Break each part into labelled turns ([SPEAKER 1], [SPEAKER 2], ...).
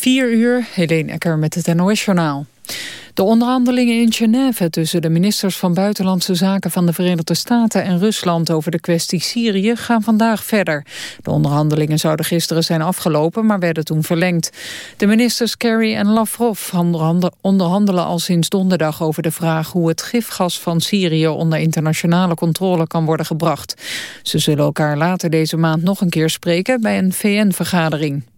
[SPEAKER 1] 4 uur, Helene Ecker met het NOS-journaal. De onderhandelingen in Genève tussen de ministers van Buitenlandse Zaken van de Verenigde Staten en Rusland over de kwestie Syrië gaan vandaag verder. De onderhandelingen zouden gisteren zijn afgelopen, maar werden toen verlengd. De ministers Kerry en Lavrov onderhandelen al sinds donderdag over de vraag hoe het gifgas van Syrië onder internationale controle kan worden gebracht. Ze zullen elkaar later deze maand nog een keer spreken bij een VN-vergadering.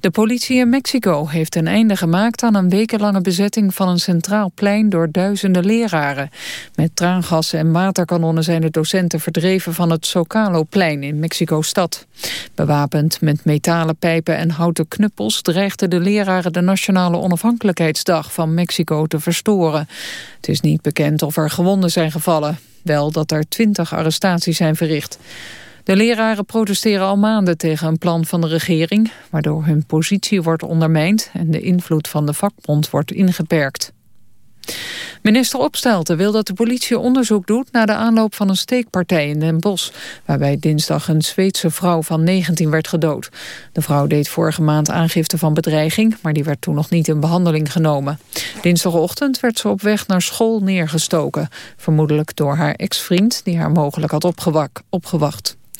[SPEAKER 1] De politie in Mexico heeft een einde gemaakt aan een wekenlange bezetting van een centraal plein door duizenden leraren. Met traangassen en waterkanonnen zijn de docenten verdreven van het Zocalo-plein in Mexico-stad. Bewapend met metalen pijpen en houten knuppels dreigden de leraren de Nationale Onafhankelijkheidsdag van Mexico te verstoren. Het is niet bekend of er gewonden zijn gevallen. Wel dat er twintig arrestaties zijn verricht. De leraren protesteren al maanden tegen een plan van de regering... waardoor hun positie wordt ondermijnd en de invloed van de vakbond wordt ingeperkt. Minister Opstelten wil dat de politie onderzoek doet naar de aanloop van een steekpartij in Den Bosch, waarbij dinsdag een Zweedse vrouw van 19 werd gedood. De vrouw deed vorige maand aangifte van bedreiging, maar die werd toen nog niet in behandeling genomen. Dinsdagochtend werd ze op weg naar school neergestoken, vermoedelijk door haar ex-vriend die haar mogelijk had opgewacht.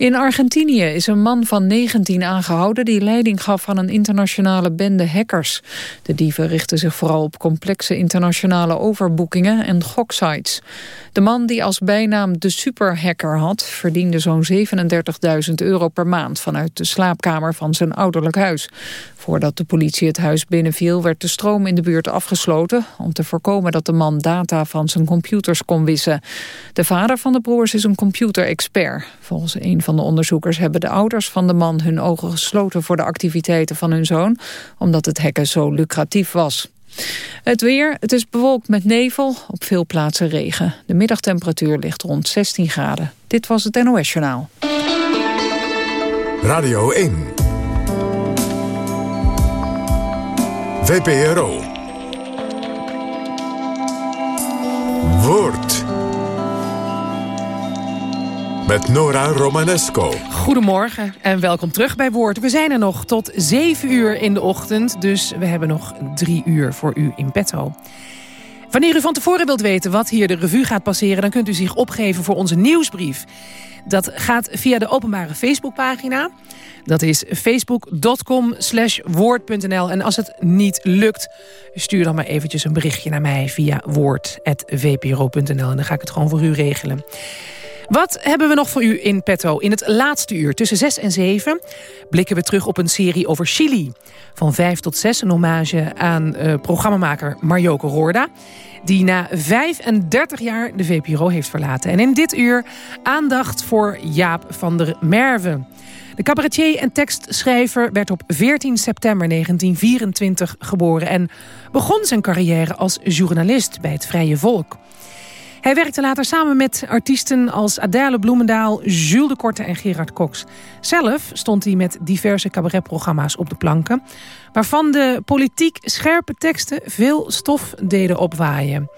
[SPEAKER 1] In Argentinië is een man van 19 aangehouden... die leiding gaf aan een internationale bende hackers. De dieven richten zich vooral op complexe internationale overboekingen en goksites. De man die als bijnaam de superhacker had... verdiende zo'n 37.000 euro per maand... vanuit de slaapkamer van zijn ouderlijk huis. Voordat de politie het huis binnenviel... werd de stroom in de buurt afgesloten... om te voorkomen dat de man data van zijn computers kon wissen. De vader van de broers is een computerexpert. Volgens een van de onderzoekers hebben de ouders van de man... hun ogen gesloten voor de activiteiten van hun zoon... omdat het hacken zo lucratief was. Het weer, het is bewolkt met nevel, op veel plaatsen regen. De middagtemperatuur ligt rond 16 graden. Dit was het NOS Journaal.
[SPEAKER 2] Radio 1. VPRO. Woord met Nora Romanesco.
[SPEAKER 3] Goedemorgen en welkom terug bij Woord. We zijn er nog tot 7 uur in de ochtend, dus we hebben nog drie uur voor u in petto. Wanneer u van tevoren wilt weten wat hier de revue gaat passeren... dan kunt u zich opgeven voor onze nieuwsbrief. Dat gaat via de openbare Facebookpagina. Dat is facebook.com woord.nl. En als het niet lukt, stuur dan maar eventjes een berichtje naar mij... via woord.vpro.nl en dan ga ik het gewoon voor u regelen. Wat hebben we nog voor u in petto? In het laatste uur, tussen 6 en 7, blikken we terug op een serie over Chili. Van 5 tot 6, een hommage aan uh, programmamaker Marjoke Roorda... die na 35 jaar de VPRO heeft verlaten. En in dit uur aandacht voor Jaap van der Merwe. De cabaretier en tekstschrijver werd op 14 september 1924 geboren... en begon zijn carrière als journalist bij het Vrije Volk... Hij werkte later samen met artiesten als Adèle Bloemendaal, Jules de Korte en Gerard Cox. Zelf stond hij met diverse cabaretprogramma's op de planken... waarvan de politiek scherpe teksten veel stof deden opwaaien.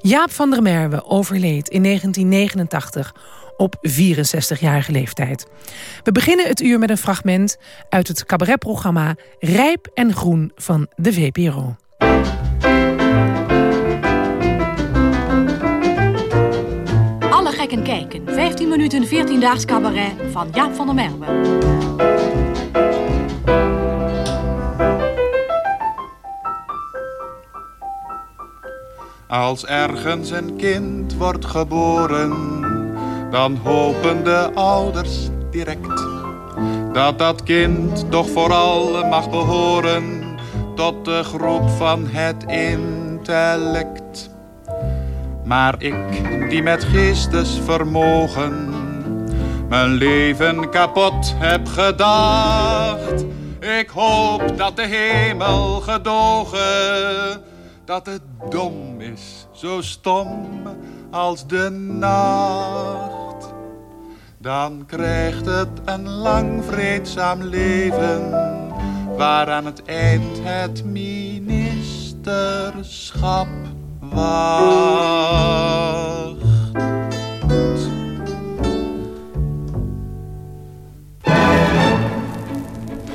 [SPEAKER 3] Jaap van der Merwe overleed in 1989 op 64-jarige leeftijd. We beginnen het uur met een fragment uit het cabaretprogramma Rijp en Groen van de VPRO.
[SPEAKER 4] Kijken Kijken. 15 minuten 14 daags cabaret van Jaap van der Merwe.
[SPEAKER 5] Als ergens een kind wordt geboren, dan hopen de ouders direct dat dat kind toch vooral mag behoren tot de groep van het intellect. Maar ik, die met geestesvermogen mijn leven kapot heb gedacht. Ik hoop dat de hemel gedogen, dat het dom is, zo stom als de nacht. Dan krijgt het een lang vreedzaam leven, waar aan het eind het ministerschap wacht.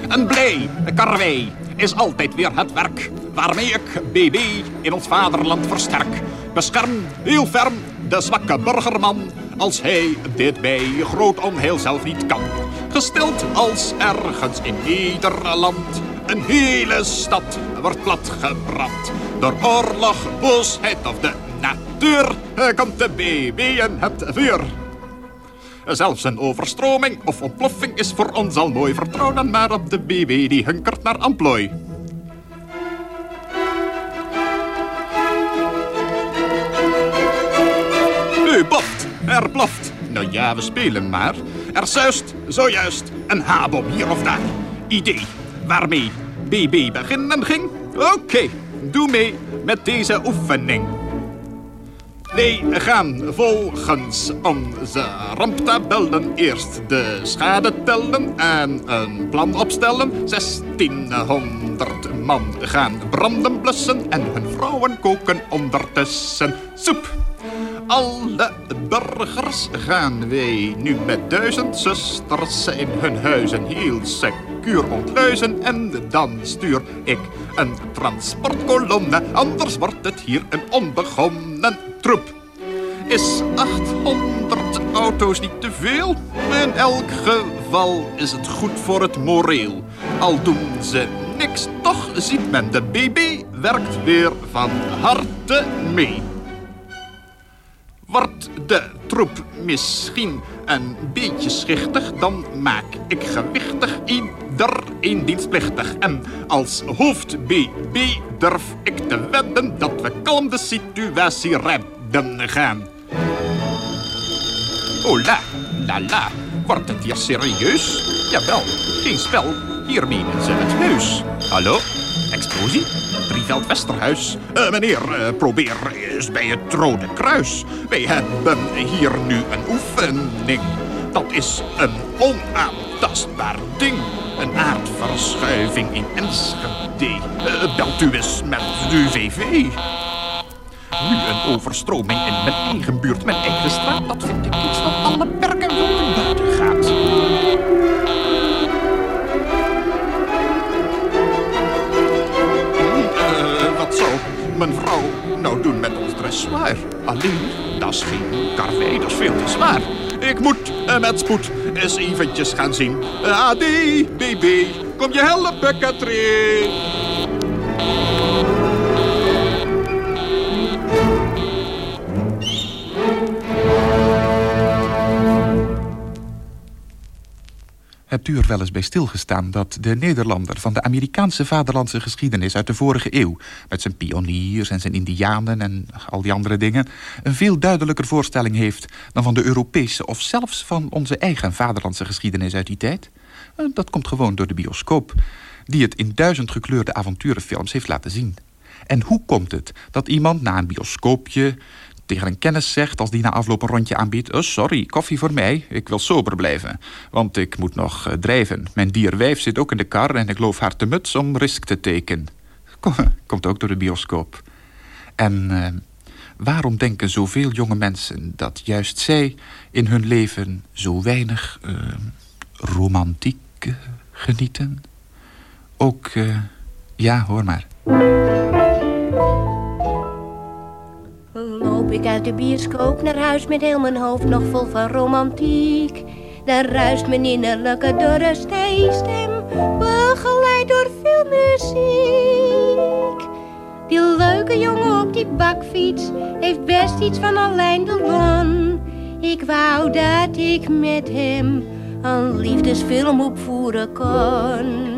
[SPEAKER 6] Een blij karwei is altijd weer het werk waarmee ik BB in ons vaderland versterk. Bescherm heel ferm de zwakke burgerman als hij dit bij groot onheil zelf niet kan. Gestild als ergens in Nederland een hele stad wordt platgebrand. Door oorlog, boosheid of de natuur komt de BB in het vuur. Zelfs een overstroming of ontploffing is voor ons al mooi. Vertrouw dan maar op de BB die hunkert naar amplooi. U boft, er ploft. Nou ja, we spelen maar. Er zuist zojuist een habom hier of daar. Idee waarmee BB beginnen ging? Oké, doe mee met deze oefening. Wij gaan volgens onze ramptabellen eerst de schade tellen en een plan opstellen. 1600 man gaan branden blussen en hun vrouwen koken ondertussen soep. Alle burgers gaan wij nu met duizend zusters in hun huizen heel ontluizen. En dan stuur ik een transportkolonne, anders wordt het hier een onbegonnen troep. Is 800 auto's niet te veel? In elk geval is het goed voor het moreel. Al doen ze niks, toch ziet men de BB werkt weer van harte mee. Wordt de troep misschien een beetje schichtig, dan maak ik gewichtig iedereen dienstplichtig. En als hoofd BB durf ik te wedden dat we kalm de situatie redden gaan. Oh la, la wordt het hier serieus? Jawel, geen spel, hier menen ze het heus. Hallo? Explosie? Drieveld Westerhuis. Uh, meneer, uh, probeer eens bij het Rode Kruis. Wij hebben hier nu een oefening. Dat is een onaantastbaar ding. Een aardverschuiving in Enschede. Uh, belt u eens met de UVV. Nu een overstroming in mijn eigen buurt, mijn eigen straat. Dat vind ik iets dat alle perken buiten gaat. wat zou mijn vrouw nou doen met ons dressoir? Alleen, dat is geen karwei, dat is veel te zwaar. Ik moet uh, met spoed eens eventjes gaan zien. Uh, adi, baby, kom je helpen, Katrien?
[SPEAKER 7] Er wel eens bij stilgestaan dat de Nederlander van de Amerikaanse vaderlandse geschiedenis uit de vorige eeuw, met zijn pioniers en zijn indianen en al die andere dingen, een veel duidelijker voorstelling heeft dan van de Europese of zelfs van onze eigen vaderlandse geschiedenis uit die tijd? Eh, dat komt gewoon door de bioscoop, die het in duizend gekleurde avonturenfilms heeft laten zien. En hoe komt het dat iemand na een bioscoopje tegen een kennis zegt als die na afloop een rondje aanbiedt... Oh, sorry, koffie voor mij, ik wil sober blijven. Want ik moet nog uh, drijven. Mijn dierwijf zit ook in de kar en ik loof haar te muts om risk te tekenen. Komt ook door de bioscoop. En uh, waarom denken zoveel jonge mensen dat juist zij in hun leven zo weinig romantiek genieten? Ook, ja, hoor maar.
[SPEAKER 8] Loop ik uit de bioscoop naar huis met heel mijn hoofd nog vol van romantiek. Dan ruist mijn innerlijke dorre stem, begeleid door veel muziek. Die leuke jongen op die bakfiets heeft best iets van Alain Delon. Ik wou dat ik met hem een liefdesfilm opvoeren kon.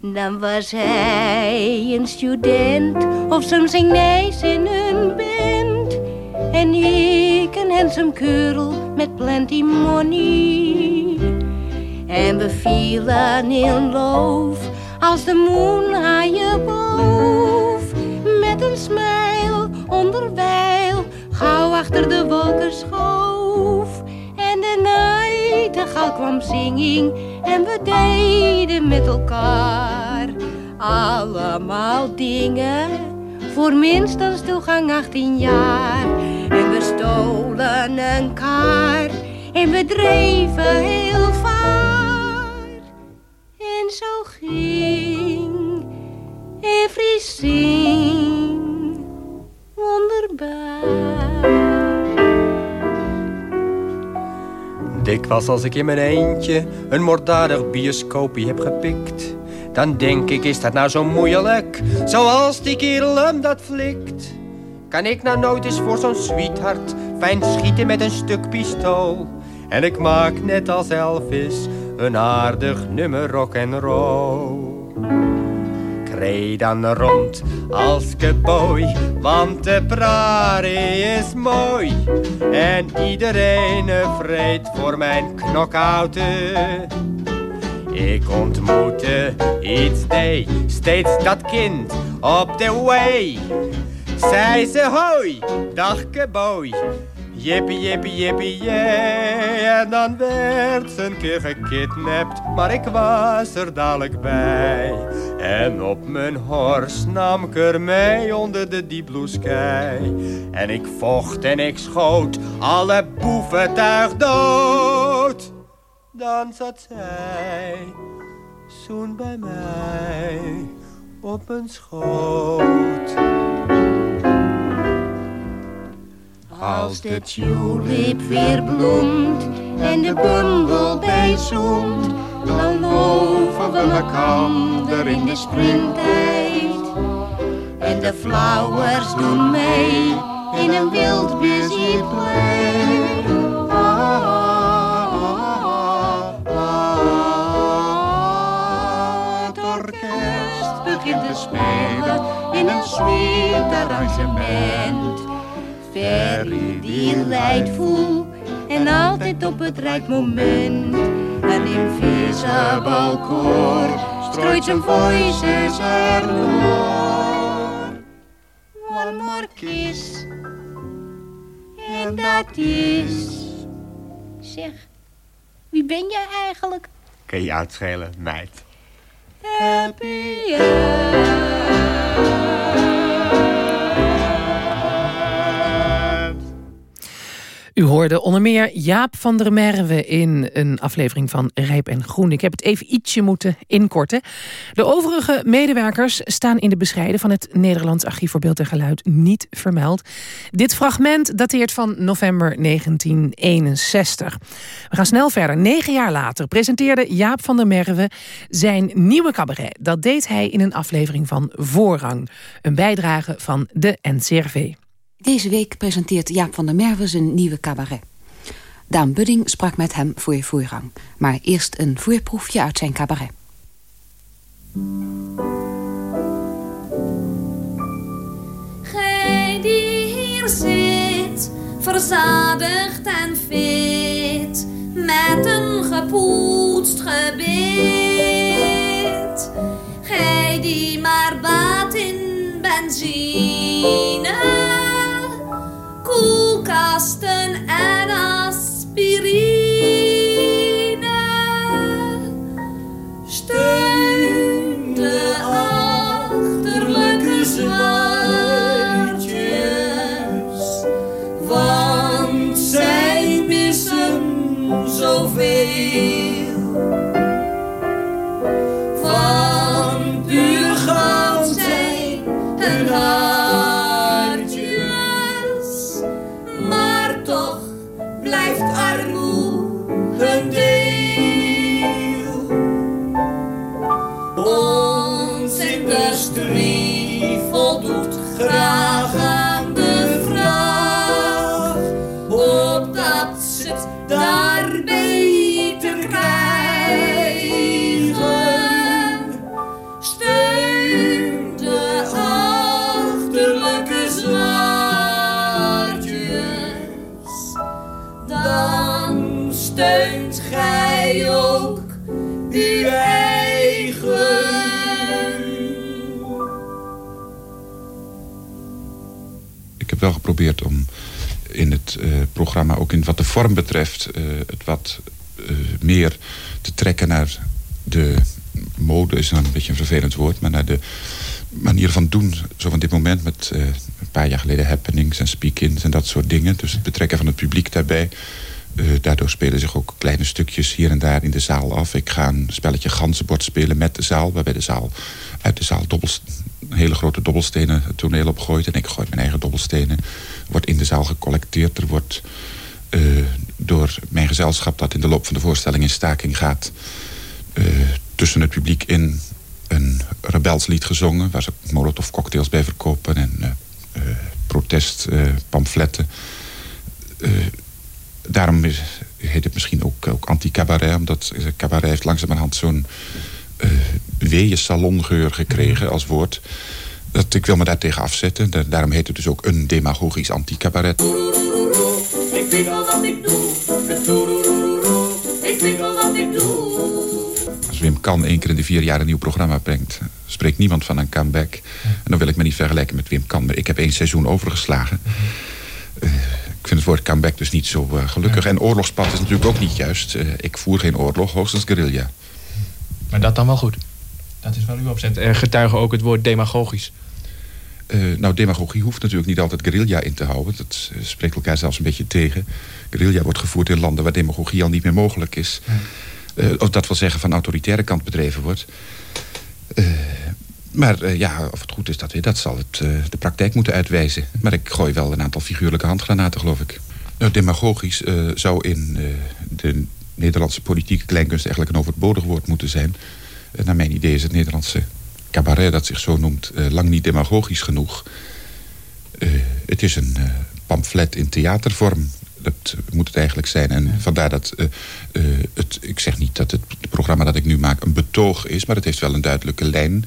[SPEAKER 8] Dan was hij een student of soms een in een band. En ik een handsome met plenty money. En we vielen in loof als de moon aan je boven. Met een smile onderwijl gauw achter de wolken schoof. En de nachtegaal kwam zinging en we deden met elkaar allemaal dingen voor minstens toegang 18 jaar. Stolen een kar en we dreven heel vaar. En zo ging everything wonderbaar.
[SPEAKER 9] Dikwijls als ik in mijn eentje een moorddadig bioscoopje heb gepikt... dan denk ik, is dat nou zo moeilijk, zoals die kerel hem dat flikt... Kan ik nou nooit eens voor zo'n sweetheart fijn schieten met een stuk pistool? En ik maak net als Elvis een aardig nummer rock en roll. Kreeg dan rond als keboy, want de prairie is mooi. En iedereen vreet voor mijn knokhouten. Ik ontmoette iets day, steeds dat kind op de way. Zij ze hoi, dag keboy. Jippie, jippie, jippie, jee. En dan werd ze een keer gekidnapt, maar ik was er dadelijk bij. En op mijn hors nam ik er mee onder de sky. En ik vocht en ik schoot alle boeven tuig dood. Dan zat zij, zoen bij mij, op een schoot.
[SPEAKER 8] Als de tulip weer bloemt en de bumblebee zoemt, dan loven we elkaar in de springtijd. En de flowers doen mee in een wild busy. Het orkest begint te spelen in een sweet arrangement. Ferry die rijdt vol en altijd op het right moment. Een invisible koor strooit zijn voices erdoor. One more kiss en dat is... Zeg, wie ben jij eigenlijk?
[SPEAKER 9] Kun je uitschelen, meid?
[SPEAKER 8] Happy
[SPEAKER 3] U hoorde onder meer Jaap van der Merwe in een aflevering van Rijp en Groen. Ik heb het even ietsje moeten inkorten. De overige medewerkers staan in de bescheiden van het Nederlands Archief voor Beeld en Geluid niet vermeld. Dit fragment dateert van november 1961. We gaan snel verder. Negen jaar later presenteerde Jaap van der Merwe zijn nieuwe cabaret. Dat deed hij in een aflevering van Voorrang. Een bijdrage van de NCRV.
[SPEAKER 10] Deze week presenteert Jaap van der Merwe zijn nieuwe cabaret. Daan Budding sprak met hem voor voorrang. Maar eerst een voorproefje uit zijn cabaret.
[SPEAKER 11] Gij die hier zit, verzadigd en fit, met een gepoetst gebit. Gij die maar baat in benzine
[SPEAKER 7] Carsten om in het eh, programma, ook in wat de vorm betreft, eh, het wat eh, meer te trekken naar de mode, is een beetje een vervelend woord, maar naar de manier van doen, zo van dit moment met een paar jaar geleden happenings en speak-ins en dat soort dingen. Dus het betrekken van het publiek daarbij. daardoor spelen zich ook kleine stukjes hier en daar in de zaal af. Ik ga een spelletje ganzenbord spelen met de zaal... waarbij de zaal uit de zaal dobbels, hele grote dobbelstenen het toneel opgooit... en ik gooi mijn eigen dobbelstenen. wordt in de zaal gecollecteerd. Er wordt door mijn gezelschap dat in de loop van de voorstelling in staking gaat... tussen het publiek in een rebelslied gezongen... waar ze molotov cocktails bij verkopen en uh, uh, protestpamfletten. Daarom is, heet het misschien ook, ook anti-cabaret... omdat cabaret heeft langzamerhand zo'n uh, weeën gekregen als woord... Dat, ik wil me daar tegen afzetten. daarom heet het dus ook een demagogisch anti-cabaret. Ik weet al wat ik doe. Ik weet al wat ik doe. Wim Kan één keer in de vier jaar een nieuw programma brengt... spreekt niemand van een comeback. En dan wil ik me niet vergelijken met Wim Kan. Maar ik heb één seizoen overgeslagen. Uh, ik vind het woord comeback dus niet zo uh, gelukkig. En oorlogspad is natuurlijk ook niet juist. Uh, ik voer geen oorlog, hoogstens guerrilla.
[SPEAKER 12] Maar dat dan wel goed? Dat is wel uw opzet. Er getuigen ook het woord demagogisch.
[SPEAKER 7] Uh, nou, demagogie hoeft natuurlijk niet altijd guerrilla in te houden. Dat uh, spreekt elkaar zelfs een beetje tegen. Guerrilla wordt gevoerd in landen waar demagogie al niet meer mogelijk is. Uh, of dat wil zeggen van autoritaire kant bedreven wordt. Uh, maar uh, ja, of het goed is, dat weer, dat zal het, de praktijk moeten uitwijzen. Maar ik gooi wel een aantal figuurlijke handgranaten, geloof ik. Nou, demagogisch zou in de Nederlandse politieke kleinkunst... eigenlijk een overbodig woord moeten zijn. naar mijn idee is het Nederlandse cabaret, dat zich zo noemt... lang niet demagogisch genoeg. het is een pamflet in theatervorm dat moet het eigenlijk zijn. En vandaar dat uh, uh, het, ik zeg niet dat het, het, programma dat ik nu maak een betoog is... maar het heeft wel een duidelijke lijn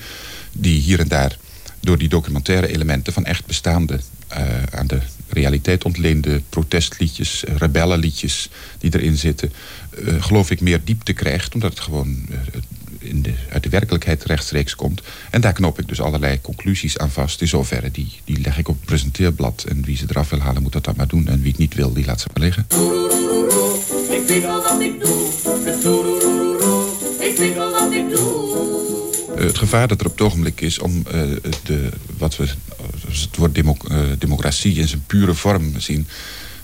[SPEAKER 7] die hier en daar... door die documentaire elementen van echt bestaande... Uh, aan de realiteit ontleende protestliedjes, rebellenliedjes die erin zitten... geloof ik meer diepte krijgt, omdat het gewoon in de, uit de werkelijkheid rechtstreeks komt. En daar knoop ik dus allerlei conclusies aan vast. In zoverre, die, die leg ik op het presenteerblad. En wie ze eraf wil halen, moet dat dan maar doen. En wie het niet wil, die laat ze maar liggen. Ik al wat ik doe. Ik wat ik doe. Het gevaar dat er op het ogenblik is om uh, de, wat we het woord uh, democratie in zijn pure vorm zien...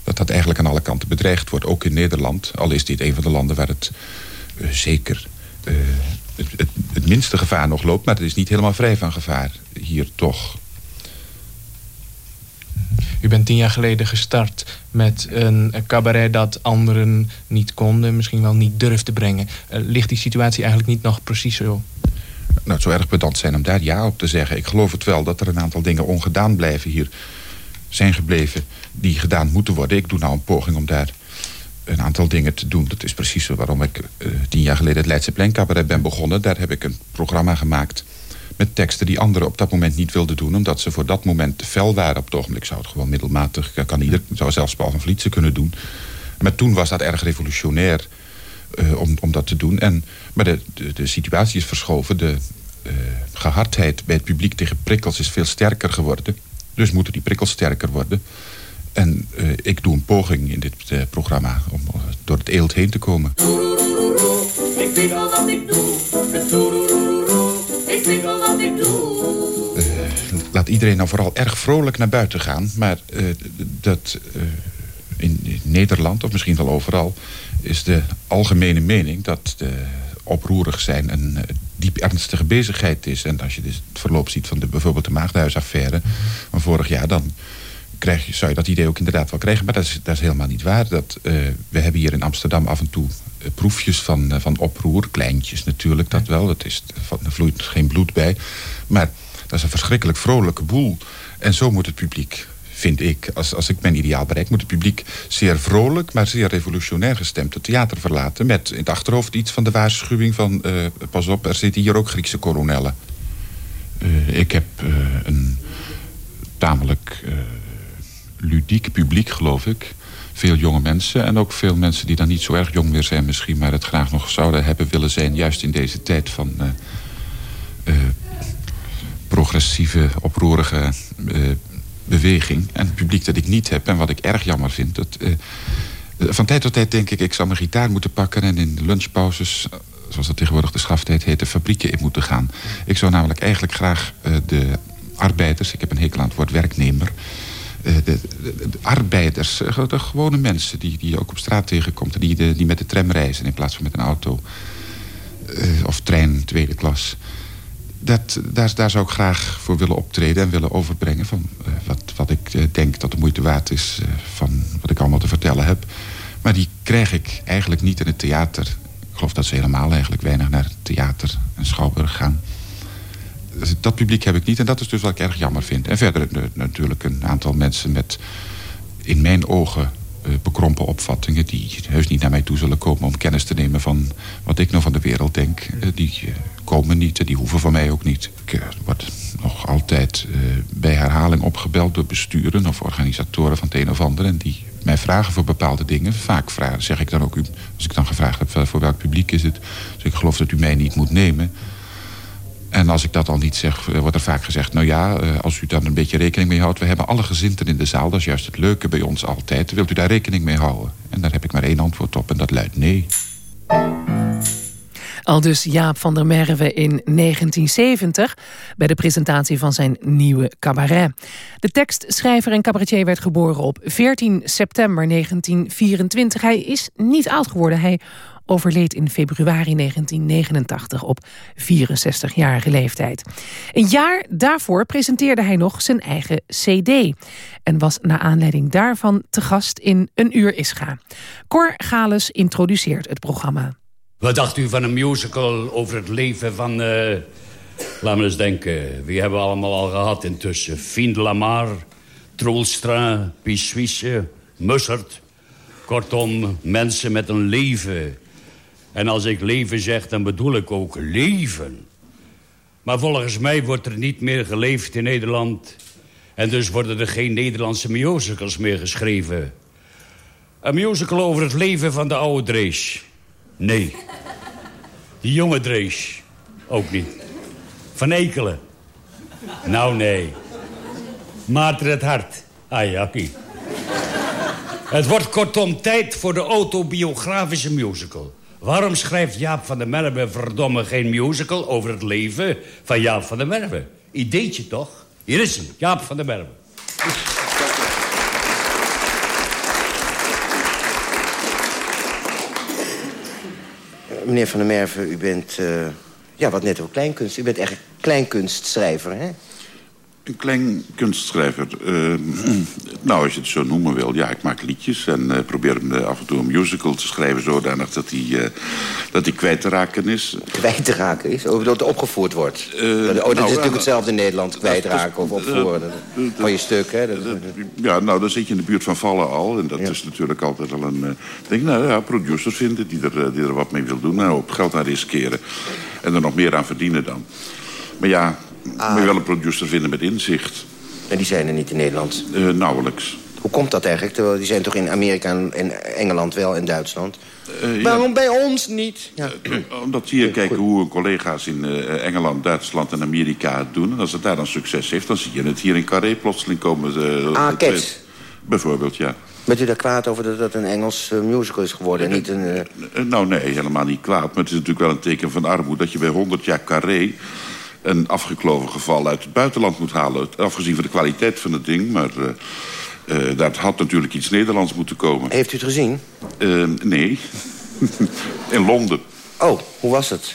[SPEAKER 7] dat dat eigenlijk aan alle kanten bedreigd wordt. Ook in Nederland, al is dit een van de landen waar het zeker het, het, het, minste gevaar nog loopt. Maar het is niet helemaal vrij van gevaar hier toch.
[SPEAKER 12] U bent tien jaar geleden gestart met een cabaret dat anderen niet konden, misschien wel niet durfden brengen. Ligt die situatie eigenlijk niet nog precies zo?
[SPEAKER 7] Nou, zou erg pedant zijn om daar ja op te zeggen. Ik geloof het wel dat er een aantal dingen ongedaan blijven hier zijn gebleven die gedaan moeten worden. Ik doe nou een poging om daar een aantal dingen te doen. Dat is precies waarom ik uh, tien jaar geleden het Leidse Plein ben begonnen. Daar heb ik een programma gemaakt met teksten die anderen op dat moment niet wilden doen... omdat ze voor dat moment te fel waren op het ogenblik. Ik zou het gewoon middelmatig, kan ieder, zou zelfs Paul van ze kunnen doen. Maar toen was dat erg revolutionair uh, om, om dat te doen. En, maar de, de, de situatie is verschoven. De uh, gehardheid bij het publiek tegen prikkels is veel sterker geworden. Dus moeten die prikkels sterker worden... En uh, ik doe een poging in dit programma om door het eelt heen te komen. Ik weet al wat ik doe. Ik weet al wat ik doe. laat iedereen nou vooral erg vrolijk naar buiten gaan. Maar dat in, in, Nederland, of misschien wel overal... is de algemene mening dat de oproerig zijn een diep ernstige bezigheid is. En als je dus het verloop ziet van de, bijvoorbeeld de Maagdhuisaffaire van vorig jaar... dan krijg je, zou je dat idee ook inderdaad wel krijgen. Maar dat is, dat is helemaal niet waar. Dat, uh, we hebben hier in Amsterdam af en toe uh, proefjes van, van oproer. Kleintjes natuurlijk, dat wel. Dat is, er vloeit geen bloed bij. Maar dat is een verschrikkelijk vrolijke boel. En zo moet het publiek, vind ik, als, als ik mijn ideaal bereik... moet het publiek zeer vrolijk, maar zeer revolutionair gestemd... het theater verlaten met in het achterhoofd iets van de waarschuwing van... pas op, er zitten hier ook Griekse koronellen. ik heb een tamelijk ludiek publiek, geloof ik. Veel jonge mensen en ook veel mensen die dan niet zo erg jong meer zijn misschien... maar het graag nog zouden hebben willen zijn... juist in deze tijd van progressieve, oproerige beweging. En het publiek dat ik niet heb en wat ik erg jammer vind... Dat, van tijd tot tijd denk ik, ik zal mijn gitaar moeten pakken... en in de lunchpauzes, zoals dat tegenwoordig de schaftijd heet... de fabrieken in moeten gaan. Ik zou namelijk eigenlijk graag de arbeiders... ik heb een hekel aan het woord werknemer de, arbeiders, de gewone mensen die, die je ook op straat tegenkomt... Die, de, die met de tram reizen in plaats van met een auto. of trein, tweede klas. Dat, daar, zou ik graag voor willen optreden en willen overbrengen... van wat, wat ik denk dat de moeite waard is van wat ik allemaal te vertellen heb. Maar die krijg ik eigenlijk niet in het theater. Ik geloof dat ze helemaal eigenlijk weinig naar het theater en schouwburg gaan dat publiek heb ik niet en dat is dus wat ik erg jammer vind. En verder natuurlijk een aantal mensen met in mijn ogen bekrompen opvattingen... die heus niet naar mij toe zullen komen om kennis te nemen van wat ik nou van de wereld denk. Die komen niet, die hoeven van mij ook niet. Ik word nog altijd bij herhaling opgebeld door besturen of organisatoren van het een of ander... en die mij vragen voor bepaalde dingen. Vaak vragen, zeg ik dan ook, als ik dan gevraagd heb voor welk publiek is het... dus ik geloof dat u mij niet moet nemen... En als ik dat al niet zeg, eh, wordt er vaak gezegd... nou ja, eh, als u daar een beetje rekening mee houdt... we hebben alle gezinten in de zaal, dat is juist het leuke bij ons altijd. Wilt u daar rekening mee houden? En daar heb ik maar één antwoord op en dat luidt nee.
[SPEAKER 3] Al dus Jaap van der Merwe in 1970... bij de presentatie van zijn nieuwe cabaret. De tekstschrijver en cabaretier werd geboren op 14 september 1924. Hij is niet oud geworden. Hij overleed in februari 1989 op 64-jarige leeftijd. Een jaar daarvoor presenteerde hij nog zijn eigen cd... en was naar aanleiding daarvan te gast in Een Uur Ischa. Cor Gales introduceert het programma.
[SPEAKER 13] Wat dacht u van een musical over het leven van... Uh, laat me eens denken, wie hebben we allemaal al gehad intussen? Fien Lamar, Troelstra, Pissuisse, Mussert... Kortom, mensen met een leven en als ik leven zeg, dan bedoel ik ook leven. Maar volgens mij wordt er niet meer geleefd in Nederland. En dus worden er geen Nederlandse musicals meer geschreven. Een musical over het leven van de oude Drees. Nee. Die jonge Drees. Ook niet. Van Ekelen. Nou, nee. Maarten het Hart. Ah ja, Het wordt kortom tijd voor de autobiografische musical. Waarom schrijft Jaap van der Merwe verdomme geen musical over het leven van Jaap van der Merwe? Ideetje toch? Hier is hem, Jaap van der Merwe.
[SPEAKER 14] Meneer van der Merwe, u bent, uh, ja, wat net ook kleinkunst. U bent echt kleinkunstschrijver, hè?
[SPEAKER 15] Een klein kunstschrijver. Uh, nou, als je het zo noemen wil. Ja, ik maak liedjes en uh, probeer hem uh, af en toe een musical te schrijven... zodanig dat hij, dat hij kwijt te raken is.
[SPEAKER 14] Kwijt te raken is? Of dat opgevoerd wordt? oh, dat nou, is natuurlijk hetzelfde in Nederland, kwijtraken of opvoeren. van je stuk, hè? Dat,
[SPEAKER 15] ja, nou, dan zit je in de buurt van Vallen al. En dat is natuurlijk altijd al een... Ik denk, nou ja, producers vinden die er, die er wat mee wil doen. Nou, op geld naar riskeren. En er nog meer aan verdienen dan. Maar ja, Ah. Moet je wel een producer vinden met inzicht.
[SPEAKER 14] En die zijn er niet in Nederland?
[SPEAKER 15] Uh, nauwelijks.
[SPEAKER 14] Hoe komt dat eigenlijk? Die zijn toch in Amerika en Engeland wel en Duitsland? Uh, Waarom bij ons niet?
[SPEAKER 15] Ja. Uh, omdat je kijken hoe collega's in Engeland, Duitsland en Amerika het doen. En als het daar dan succes heeft, dan zie je het hier in Carré plotseling komen.
[SPEAKER 14] ah, Cats?
[SPEAKER 15] Bijvoorbeeld, ja.
[SPEAKER 14] Bent u daar kwaad over dat dat een Engels musical is geworden en niet een...
[SPEAKER 15] Nou, nee, helemaal niet kwaad. Maar het is natuurlijk wel een teken van armoede... dat je bij 100 jaar Carré een afgekloven geval uit het buitenland moet halen. Afgezien van de kwaliteit van het ding, maar... Uh, uh, daar had natuurlijk iets Nederlands moeten komen.
[SPEAKER 14] Heeft u het gezien?
[SPEAKER 15] Uh, nee. In Londen.
[SPEAKER 14] Oh, hoe was het?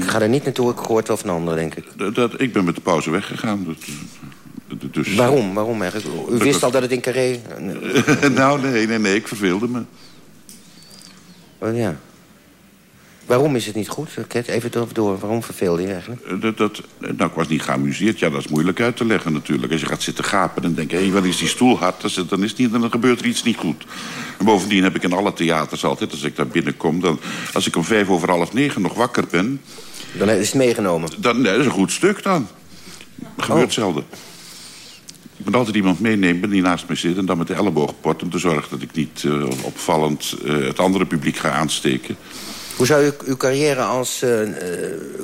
[SPEAKER 14] ik ga er niet naartoe, ik hoor het wel van anderen, denk ik.
[SPEAKER 15] Dat, ik ben met de pauze weggegaan. Dat,
[SPEAKER 14] dus... Waarom? Waarom eigenlijk? U wist al dat het in Carré...
[SPEAKER 15] nou, nee, nee, nee, ik verveelde me.
[SPEAKER 14] Oh, ja. Waarom is het niet goed, Ket? Even door. Waarom verveelde je eigenlijk?
[SPEAKER 15] Eh, dat, dat, eh, nou, ik was niet geamuseerd. Ja, dat is moeilijk uit te leggen natuurlijk. Als je gaat zitten gapen en denk je... hé, hey, wat is die stoel hard? Dan, is niet, dan gebeurt er iets niet goed. En bovendien heb ik in alle theaters altijd... als ik daar binnenkom... Dan, als ik om vijf over half negen nog wakker ben...
[SPEAKER 14] Dan is het meegenomen?
[SPEAKER 15] Dan, dat is een goed stuk dan. Gebeurt oh. zelden. Ik moet altijd iemand meenemen die naast me zit... en dan met de elleboog pot om te zorgen dat ik niet uh, opvallend... Uh, het andere publiek ga aansteken...
[SPEAKER 14] Hoe zou u uw carrière als uh,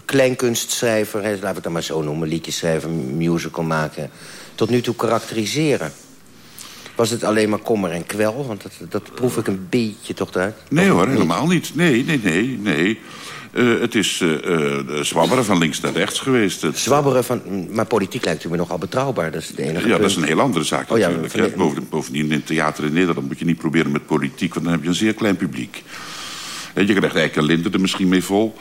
[SPEAKER 14] kleinkunstschrijver... Hè, laten we het dan maar zo noemen, liedjes schrijven, musical maken... tot nu toe karakteriseren? Was het alleen maar kommer en kwel? Want dat, dat proef ik een beetje toch uit.
[SPEAKER 15] Nee hoor, helemaal niet. Nee, nee, nee, nee. Uh, het is uh, zwabberen van links naar rechts geweest. Het...
[SPEAKER 14] Zwabberen van... Maar politiek lijkt u me nogal betrouwbaar. Dat is het enige
[SPEAKER 15] Ja,
[SPEAKER 14] punt.
[SPEAKER 15] dat is een heel andere zaak
[SPEAKER 14] Oh, ja,
[SPEAKER 15] natuurlijk.
[SPEAKER 14] van-.
[SPEAKER 15] Boven, bovendien in theater in Nederland moet je niet proberen met politiek... want dan heb je een zeer klein publiek. Je krijgt Eike en Linde er misschien mee vol.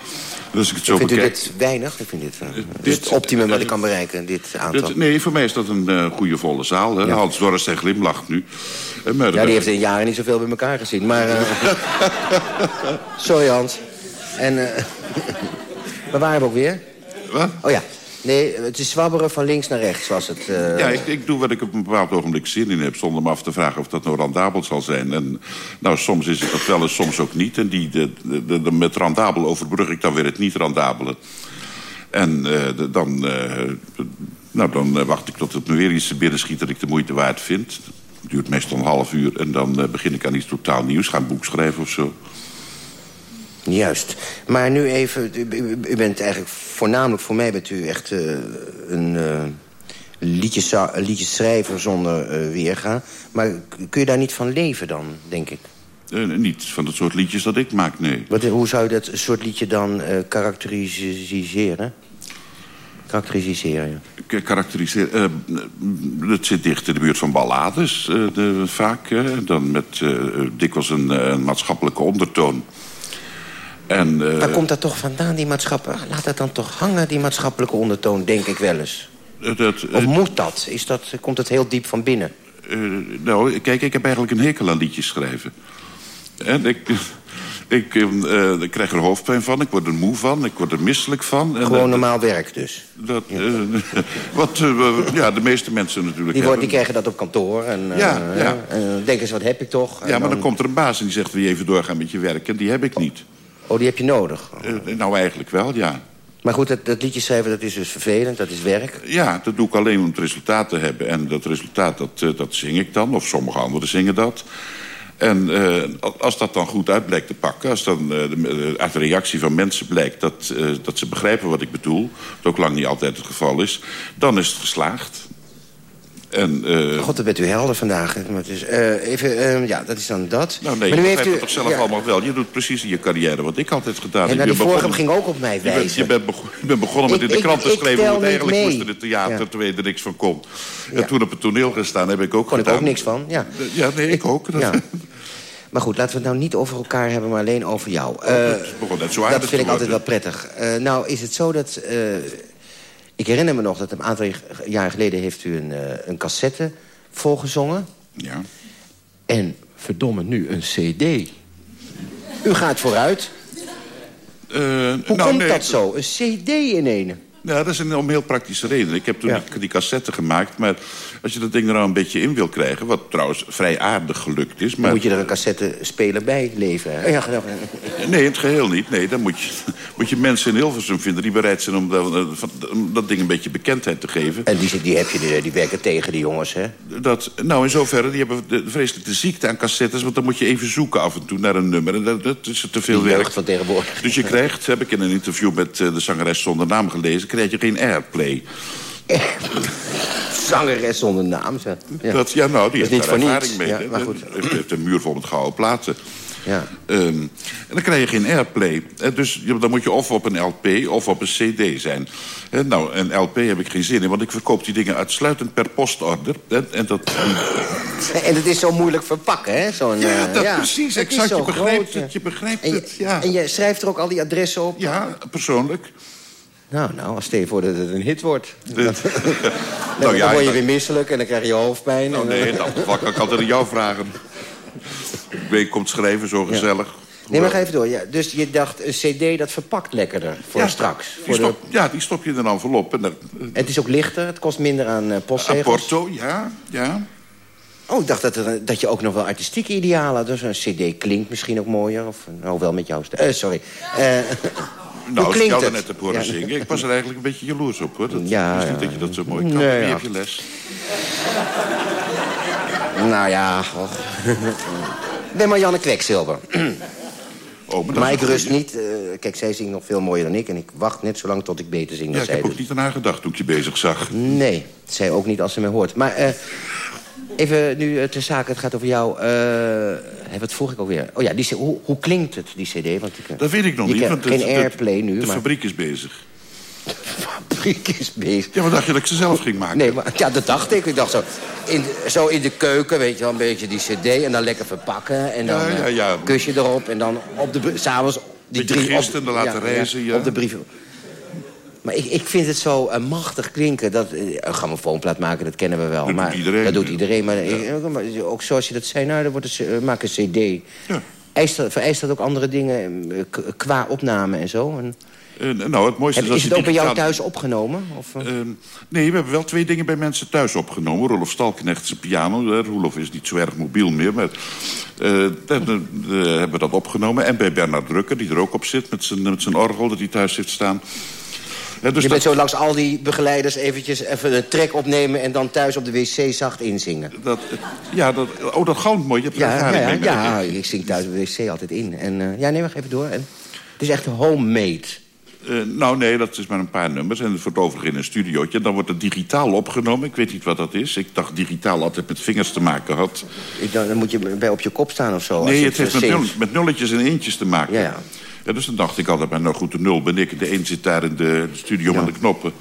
[SPEAKER 15] Dus ik het zo
[SPEAKER 14] Vindt u
[SPEAKER 15] bekijk...
[SPEAKER 14] dit weinig? Ik vind dit, uh, dit is het optimum wat ik kan bereiken, dit aantal.
[SPEAKER 15] Nee, voor mij is dat een eh, goede volle zaal. Hè?
[SPEAKER 14] Ja.
[SPEAKER 15] Hans Dorrestein glimlacht nu. Eh, maar,
[SPEAKER 14] Ja, die heeft in jaren niet zoveel bij elkaar gezien. Maar, eh, sorry Hans. En, eh waar waren we ook weer?
[SPEAKER 15] Wat?
[SPEAKER 14] Oh ja. Nee, het is zwabberen van links naar rechts was het. eh.
[SPEAKER 15] Ja, ik, ik doe wat ik op een bepaald ogenblik zin in heb... zonder me af te vragen of dat nou rendabel zal zijn. En nou, soms is het dat wel en soms ook niet. En die, de, de, met rendabel overbrug ik dan weer het niet rendabele. En eh, dan, eh, nou, dan wacht ik tot het me weer iets te binnen schiet... dat ik de moeite waard vind. Het duurt meestal een half uur. En dan begin ik aan iets totaal nieuws. Ga een boek schrijven of zo.
[SPEAKER 14] Juist. Maar nu even, u, bent eigenlijk voornamelijk voor mij bent u echt eh, een eh liedjesa- een liedjeschrijver zonder eh, weerga. Maar kun je daar niet van leven dan, denk ik?
[SPEAKER 15] Eh, niet van het soort liedjes dat ik maak, nee.
[SPEAKER 14] Wat, hoe zou je dat soort liedje dan eh, karakteriseren? Karakteriseren, ja.
[SPEAKER 15] K- karakteriseer. eh, het zit dicht in de buurt van ballades, eh, de, vaak. hè. dan met eh, dikwijls een, eh, een maatschappelijke ondertoon. En, eh,
[SPEAKER 14] Waar komt dat toch vandaan, die maatschappelijke... Laat dat dan toch hangen, die maatschappelijke ondertoon, denk ik wel eens.
[SPEAKER 15] dat,
[SPEAKER 14] Of moet dat? Is dat komt het heel diep van binnen?
[SPEAKER 15] eh, nou, kijk, ik heb eigenlijk een hekel aan liedjes schrijven. En ik, ik, eh, eh, ik krijg er hoofdpijn van, ik word er moe van, ik word er misselijk van. En,
[SPEAKER 14] Gewoon
[SPEAKER 15] eh,
[SPEAKER 14] normaal werk dus.
[SPEAKER 15] Dat, eh, wat eh, ja, de meeste mensen natuurlijk
[SPEAKER 14] Die, wordt, die krijgen dat op kantoor. En, eh,
[SPEAKER 15] Ja, ja.
[SPEAKER 14] en denken ze, wat heb ik toch?
[SPEAKER 15] Ja, maar dan komt er een baas en die zegt... wil je even doorgaan met je werk? En die heb ik niet.
[SPEAKER 14] Oh, die heb je nodig?
[SPEAKER 15] Eh, nou, eigenlijk wel, ja.
[SPEAKER 14] Maar goed, dat, dat liedje schrijven, dat is dus vervelend, dat is werk.
[SPEAKER 15] Ja, dat doe ik alleen om het resultaat te hebben. En dat resultaat, dat, eh, dat zing ik dan. Of sommige anderen zingen dat. En eh, als dat dan goed uit blijkt te pakken... als dan de, uit de reactie van mensen blijkt dat, dat ze begrijpen wat ik bedoel... wat ook lang niet altijd het geval is... dan is het geslaagd. En, eh,
[SPEAKER 14] God, dat bent u helder vandaag. Maar eh, even, eh, ja, dat is dan dat.
[SPEAKER 15] nou nee,
[SPEAKER 14] maar
[SPEAKER 15] je
[SPEAKER 14] nu
[SPEAKER 15] begrijpt het toch zelf
[SPEAKER 14] ja.
[SPEAKER 15] allemaal wel. Je doet precies in je carrière wat ik altijd gedaan heb.
[SPEAKER 14] En nou,
[SPEAKER 15] Je
[SPEAKER 14] die
[SPEAKER 15] begonnen-
[SPEAKER 14] ging ook op mij
[SPEAKER 15] Je bent,
[SPEAKER 14] wijzen.
[SPEAKER 15] je bent, je bent begonnen met
[SPEAKER 14] Ik-
[SPEAKER 15] in de
[SPEAKER 14] ik-
[SPEAKER 15] krant te
[SPEAKER 14] ik
[SPEAKER 15] schrijven... hoe het eigenlijk
[SPEAKER 14] mee.
[SPEAKER 15] moest in het theater...
[SPEAKER 14] Ja.
[SPEAKER 15] terwijl je er niks van kon. En toen op het toneel gestaan heb ik ook
[SPEAKER 14] Kon ik
[SPEAKER 15] gedaan.
[SPEAKER 14] ook niks van, ja.
[SPEAKER 15] Ja, nee, ik ook. Dat.
[SPEAKER 14] Maar goed, laten we het nou niet over elkaar hebben, maar alleen over jou.
[SPEAKER 15] Oh,
[SPEAKER 14] Eh,
[SPEAKER 15] dat begon net zo
[SPEAKER 14] dat vind ik altijd wel prettig. Nou, is het zo dat... ik herinner me nog dat een aantal jaar geleden... heeft u een, eh, een cassette volgezongen.
[SPEAKER 15] Ja.
[SPEAKER 14] En, verdomme, nu een cd. U gaat vooruit.
[SPEAKER 15] Eh,
[SPEAKER 14] Hoe
[SPEAKER 15] nou,
[SPEAKER 14] komt
[SPEAKER 15] nee,
[SPEAKER 14] dat zo? Een cd in een.
[SPEAKER 15] Ja, dat is een, om heel praktische reden. Ik heb toen die, die cassette gemaakt, maar als je dat ding er nou een beetje in wil krijgen... wat trouwens vrij aardig gelukt is...
[SPEAKER 14] Dan
[SPEAKER 15] Maar,
[SPEAKER 14] moet je er een cassette-speler bij leveren. Ja, ja.
[SPEAKER 15] Nee, in het geheel niet. Nee, dan moet je, moet je mensen in Hilversum vinden die bereid zijn om dat, om dat ding een beetje bekendheid te geven.
[SPEAKER 14] En die, die, heb je, die, die werken tegen die jongens, hè?
[SPEAKER 15] Dat, nou, in zoverre, die hebben de, vreselijk de ziekte aan cassettes... want dan moet je even zoeken af en toe naar een nummer. En dat, dat is te veel werk.
[SPEAKER 14] van tegenwoordig.
[SPEAKER 15] Dus je krijgt, heb ik in een interview met eh, de zangeres zonder naam gelezen... krijg je geen airplay.
[SPEAKER 14] Zangeres zonder naam, zeg. Ja.
[SPEAKER 15] Dat, ja, nou, die
[SPEAKER 14] Dat
[SPEAKER 15] heeft daar ervaring mee.
[SPEAKER 14] Ja, maar goed.
[SPEAKER 15] Een muur vol met gouden platen.
[SPEAKER 14] Ja.
[SPEAKER 15] Ehm, en dan krijg je geen airplay. Eh, dus dan moet je of op een LP of op een CD zijn. Eh, nou, een LP heb ik geen zin in, want ik verkoop die dingen uitsluitend per postorder. En, en dat,
[SPEAKER 14] En het is zo moeilijk verpakken, hè? Zo'n,
[SPEAKER 15] Ja,
[SPEAKER 14] eh,
[SPEAKER 15] dat precies,
[SPEAKER 14] het is
[SPEAKER 15] exact. Je begrijpt
[SPEAKER 14] groot,
[SPEAKER 15] het, je begrijpt
[SPEAKER 14] en je,
[SPEAKER 15] het, ja.
[SPEAKER 14] En je schrijft er ook al die adressen op?
[SPEAKER 15] Ja, persoonlijk.
[SPEAKER 14] Nou, nou, als stel je voor dat het een hit wordt. Dan,
[SPEAKER 15] nou
[SPEAKER 14] dan
[SPEAKER 15] ja,
[SPEAKER 14] word je weer misselijk en dan krijg je hoofdpijn.
[SPEAKER 15] Nou,
[SPEAKER 14] en,
[SPEAKER 15] nee, dat wat kan ik altijd aan jou vragen. Ik weet, komt schrijven, zo gezellig.
[SPEAKER 14] Nee, maar ga even door. Ja, dus je dacht, een cd dat verpakt lekkerder voor
[SPEAKER 15] Ja,
[SPEAKER 14] straks.
[SPEAKER 15] Die
[SPEAKER 14] Voor de,
[SPEAKER 15] Ja, die stop je in een envelop. En dan,
[SPEAKER 14] het is ook lichter, het kost minder aan
[SPEAKER 15] aan
[SPEAKER 14] postzegels.
[SPEAKER 15] porto, ja, ja.
[SPEAKER 14] Oh, ik dacht dat, er, dat je ook nog wel artistieke idealen had. Dus een cd klinkt misschien ook mooier. Of, nou, wel met jou. st- eh, sorry. Eh,
[SPEAKER 15] Nou, ik jou
[SPEAKER 14] het?
[SPEAKER 15] net heb horen
[SPEAKER 14] Ja.
[SPEAKER 15] zingen... ik was er eigenlijk een beetje jaloers op, hoor. Dat
[SPEAKER 14] Ja,
[SPEAKER 15] is niet dat je dat zo mooi kan.
[SPEAKER 14] Nee,
[SPEAKER 15] Wie heb je les?
[SPEAKER 14] nou ja, och. Ik ben Marianne Kwekzilver.
[SPEAKER 15] Oh, maar,
[SPEAKER 14] Maar ik rust niet. eh, kijk, zij zingt nog veel mooier dan ik. En ik wacht net zo lang tot ik beter zing
[SPEAKER 15] Ja,
[SPEAKER 14] dan
[SPEAKER 15] ik
[SPEAKER 14] zij
[SPEAKER 15] heb ook niet aan haar gedacht toen ik je bezig zag.
[SPEAKER 14] Nee, zij ook niet als ze mij hoort. Maar eh, even nu eh, ter zake, het gaat over jou. Eh, wat vroeg ik ook weer? Oh ja, die, hoe, hoe klinkt het, die cd? Want ik,
[SPEAKER 15] dat weet ik nog niet. want
[SPEAKER 14] geen
[SPEAKER 15] de,
[SPEAKER 14] airplay nu.
[SPEAKER 15] De
[SPEAKER 14] maar...
[SPEAKER 15] fabriek is bezig.
[SPEAKER 14] fabriek is bezig.
[SPEAKER 15] Ja, wat dacht je dat ik ze zelf ging maken?
[SPEAKER 14] Nee, maar ja, dat dacht ik. Ik dacht zo, in, zo in de keuken, weet je wel, een beetje die cd... en dan lekker verpakken en dan
[SPEAKER 15] Ja, ja, ja.
[SPEAKER 14] eh, kusje erop... en dan op de s'avonds die drie...
[SPEAKER 15] dan laten reizen.
[SPEAKER 14] Op de brief. Maar ik, ik vind het zo eh, machtig klinken. Dat, eh, een grammofoonplaat maken, dat kennen we wel.
[SPEAKER 15] Dat
[SPEAKER 14] maar,
[SPEAKER 15] doet iedereen,
[SPEAKER 14] Dat doet
[SPEAKER 15] ja.
[SPEAKER 14] iedereen. Maar, ik- maar ook zoals je dat zei, nou, dan wordt het, eh, maak een cd. Eist dat, vereist dat ook andere dingen eh, qua opname en zo? En,
[SPEAKER 15] Eh, nou, het mooiste is...
[SPEAKER 14] is het ook bij jou thuis opgenomen? Of, eh?
[SPEAKER 15] Ehm, nee, we hebben wel twee dingen bij mensen thuis opgenomen. Rolf Stalknecht zijn piano. Eh, Roelof is niet zo erg mobiel meer. Maar eh, daar eh, hebben we dat opgenomen. En bij Bernard Drukker, die er ook op zit... met zijn, met zijn orgel dat hij thuis heeft staan. Dus
[SPEAKER 14] je
[SPEAKER 15] dat-
[SPEAKER 14] bent zo langs al die begeleiders eventjes even een trek opnemen... en dan thuis op de wc zacht inzingen.
[SPEAKER 15] Dat, ja, dat, oh, dat galmt mooi. Je hebt
[SPEAKER 14] Ja, ja, ja, ja, ik zing thuis op de wc altijd in. En, eh, ja, nee, wacht even door. En, het is echt homemade.
[SPEAKER 15] Eh, nou, nee, dat is maar een paar nummers. En voor het overige in een studiootje. Dan wordt het digitaal opgenomen. Ik weet niet wat dat is. Ik dacht digitaal altijd met vingers te maken had.
[SPEAKER 14] Ik, dan, dan moet je bij op je kop staan of zo.
[SPEAKER 15] nee, het heeft met, nul- met nulletjes en eentjes te maken.
[SPEAKER 14] Ja, ja.
[SPEAKER 15] Ja, dus dan dacht ik altijd, maar nou goed, de nul ben ik. De een zit daar in de studio met de knoppen.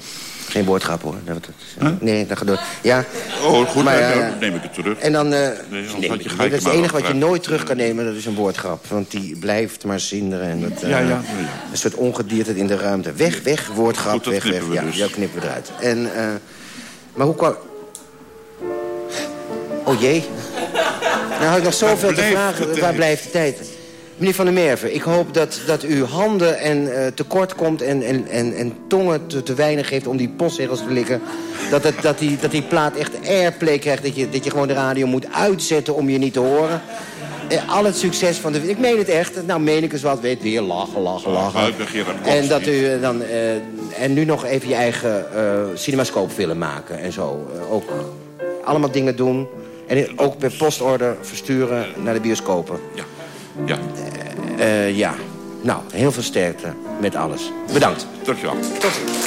[SPEAKER 14] Geen woordgrap, hoor. Dat, dat- Nee, dat gaat door. Ja.
[SPEAKER 15] Oh, goed,
[SPEAKER 14] Maar,
[SPEAKER 15] nou,
[SPEAKER 14] ja,
[SPEAKER 15] dan
[SPEAKER 14] ja.
[SPEAKER 15] neem ik het terug.
[SPEAKER 14] En dan... eh,
[SPEAKER 15] Nee,
[SPEAKER 14] dat is het enige wat je
[SPEAKER 15] afgevraagd.
[SPEAKER 14] nooit terug kan nemen, dat is een woordgrap. Want die blijft maar zinderen. En dat, eh,
[SPEAKER 15] Ja, ja, ja.
[SPEAKER 14] Een soort ongedierte in de ruimte. Weg, weg, woordgrap,
[SPEAKER 15] Goed,
[SPEAKER 14] weg, weg.
[SPEAKER 15] we
[SPEAKER 14] Ja,
[SPEAKER 15] dus.
[SPEAKER 14] ja, knippen we eruit. En, eh, maar hoe kwam... Oh jee. Nou had ik nog zoveel te vragen. Waar blijft de tijd? Meneer Van der Merwe, ik hoop dat, dat u handen en eh, tekort komt... en, en, en, en tongen te, te weinig heeft om die postzegels te likken. Dat, het, dat, die, dat die plaat echt airplay krijgt. Dat je, dat je gewoon de radio moet uitzetten om je niet te horen. Eh, al het succes van de... Ik meen het echt. Nou, meen ik eens wat. Weet weer lachen, lachen, lachen. En dat u eh, dan... en nu nog even je eigen cinemascoopfilm maken en zo. Ook allemaal dingen doen. En ook per postorder versturen naar de bioscopen.
[SPEAKER 15] Ja. Ja,
[SPEAKER 14] Eh, ja. Nou, heel veel sterkte met alles. Bedankt.
[SPEAKER 15] dankjewel.
[SPEAKER 14] Tot ziens.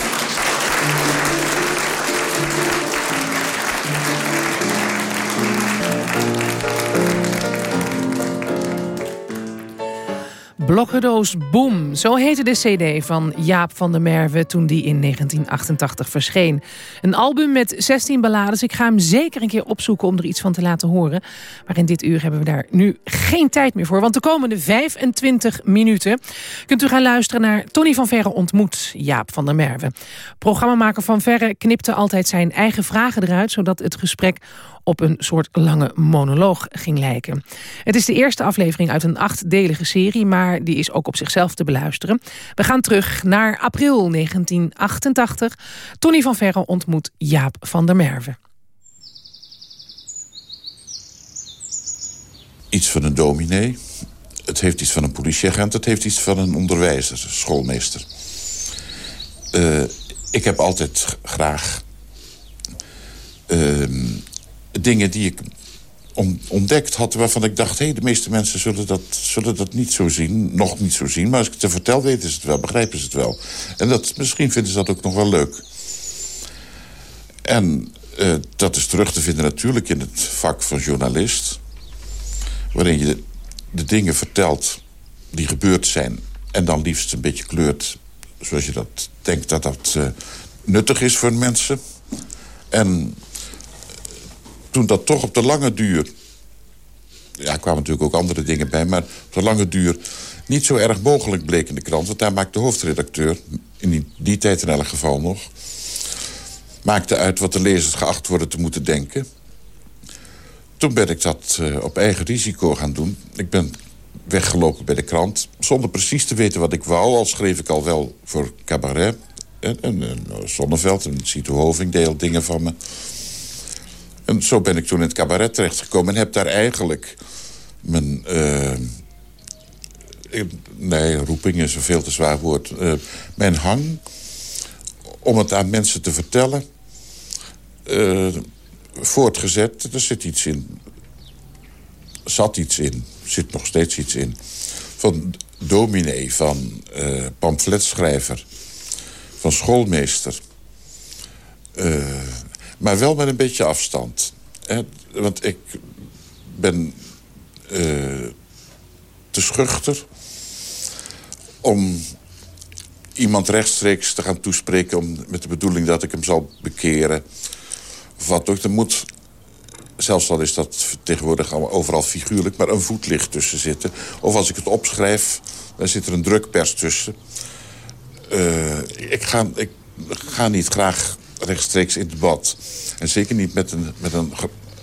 [SPEAKER 3] Blokkendoos Boom, zo heette de cd van Jaap van der Merwe toen die in 1988 verscheen. Een album met 16 ballades. Ik ga hem zeker een keer opzoeken om er iets van te laten horen. Maar in dit uur hebben we daar nu geen tijd meer voor. Want de komende 25 minuten kunt u gaan luisteren naar Tony van Verre ontmoet Jaap van der Merwe. Programmamaker van Verre knipte altijd zijn eigen vragen eruit... zodat het gesprek op een soort lange monoloog ging lijken. Het is de eerste aflevering uit een achtdelige serie... maar die is ook op zichzelf te beluisteren. We gaan terug naar april 1988. Tony van Verre ontmoet Jaap van der Merwe.
[SPEAKER 15] Iets van een dominee. Het heeft iets van een politieagent. Het heeft iets van een onderwijzer, schoolmeester. Eh, ik heb altijd graag... ehm, dingen die ik ontdekt had... waarvan ik dacht, hé, de meeste mensen zullen dat, zullen dat niet zo zien. Nog niet zo zien, maar als ik het te vertel, weten ze het wel, begrijpen ze het wel. En dat, misschien vinden ze dat ook nog wel leuk. En eh, dat is terug te vinden natuurlijk in het vak van journalist waarin je de, de dingen vertelt die gebeurd zijn... en dan liefst een beetje kleurt zoals je dat denkt dat dat eh, nuttig is voor mensen. En toen dat toch op de lange duur... ja, kwamen natuurlijk ook andere dingen bij... maar op de lange duur niet zo erg mogelijk bleek in de krant... want daar maakt de hoofdredacteur, in die, die tijd in elk geval nog... maakte uit wat de lezers geacht worden te moeten denken... Toen ben ik dat eh, op eigen risico gaan doen. Ik ben weggelopen bij de krant. Zonder precies te weten wat ik wou. Al schreef ik al wel voor cabaret. En, en, en Zonneveld en Cito Hoving deed al dingen van me. En zo ben ik toen in het cabaret terechtgekomen. En heb daar eigenlijk mijn... eh, nee, roeping is een veel te zwaar woord. Eh, mijn hang om het aan mensen te vertellen... eh, voortgezet. Er zit iets in. Zat iets in. Zit nog steeds iets in. Van dominee, van pamfletschrijver, van schoolmeester. Eh, maar wel met een beetje afstand. Want ik ben te schuchter om iemand rechtstreeks te gaan toespreken... Om, met de bedoeling dat ik hem zal bekeren. Wat ook. Er moet, zelfs al is dat tegenwoordig overal figuurlijk... maar een voetlicht tussen zitten. Of als ik het opschrijf, dan zit er een drukpers tussen. Uh, ik, ga, ik ga niet graag rechtstreeks in debat. En zeker niet met een, met een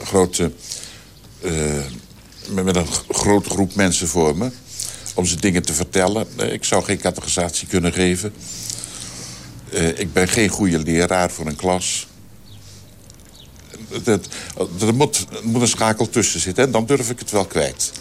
[SPEAKER 15] grote... Uh, met een grote groep mensen voor me om ze dingen te vertellen. Ik zou geen categorisatie kunnen geven. Uh, ik ben geen goede leraar voor een klas. Er moet, moet een schakel tussen zitten en dan durf ik het wel kwijt.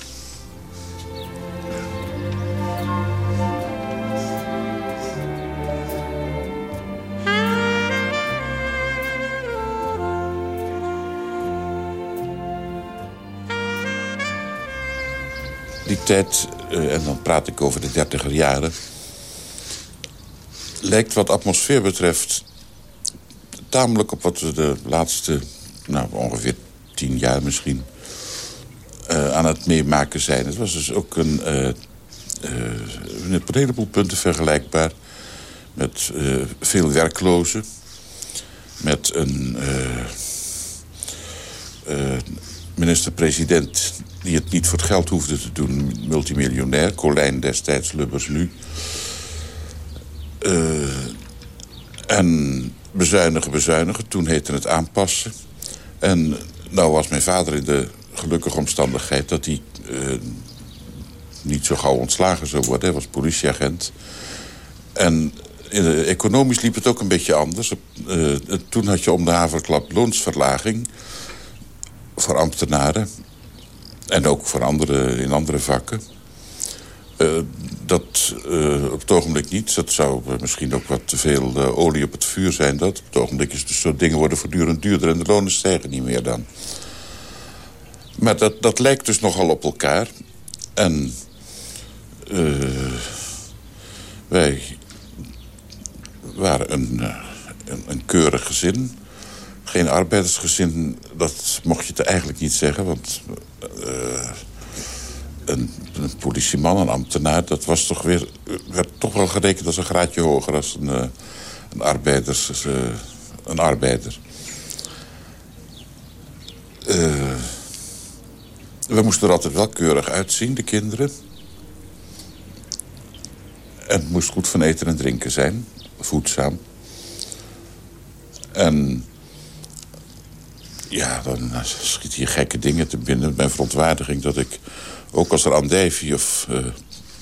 [SPEAKER 15] Die tijd uh, en dan praat ik over de dertiger jaren... lijkt wat atmosfeer betreft tamelijk op wat we de laatste, nou ongeveer tien jaar misschien... Uh, aan het meemaken zijn. Het was dus ook een, uh, een heleboel punten vergelijkbaar... met veel werklozen, met een minister-president die het niet voor het geld hoefde te doen. Multimiljonair, Colijn destijds, Lubbers nu. Uh, en bezuinigen, bezuinigen. Toen heette het aanpassen. En nou was mijn vader in de gelukkige omstandigheid... dat hij uh, niet zo gauw ontslagen zou worden. Hij was politieagent. En economisch liep het ook een beetje anders. Uh, toen had je om de haverklap loonsverlaging voor ambtenaren. En ook voor andere, in andere vakken. Uh, dat uh, op het ogenblik niet. Dat zou misschien ook wat te veel olie op het vuur zijn. Dat. Op het ogenblik is dus zo dingen worden voortdurend duurder... en de lonen stijgen niet meer dan. Maar dat, dat lijkt dus nogal op elkaar. En wij waren een, een, een keurig gezin geen arbeidersgezin, dat mocht je het eigenlijk niet zeggen. Want uh, een, politieman, een ambtenaar... dat was toch weer, werd toch wel gerekend als een graadje hoger... als een, uh, een, arbeiders, uh, een arbeider. we moesten er altijd wel keurig uitzien, de kinderen. En het moest goed van eten en drinken zijn. Voedzaam. En ja, dan schiet hier gekke dingen te binnen. Mijn verontwaardiging dat ik, ook als er andijvie of uh,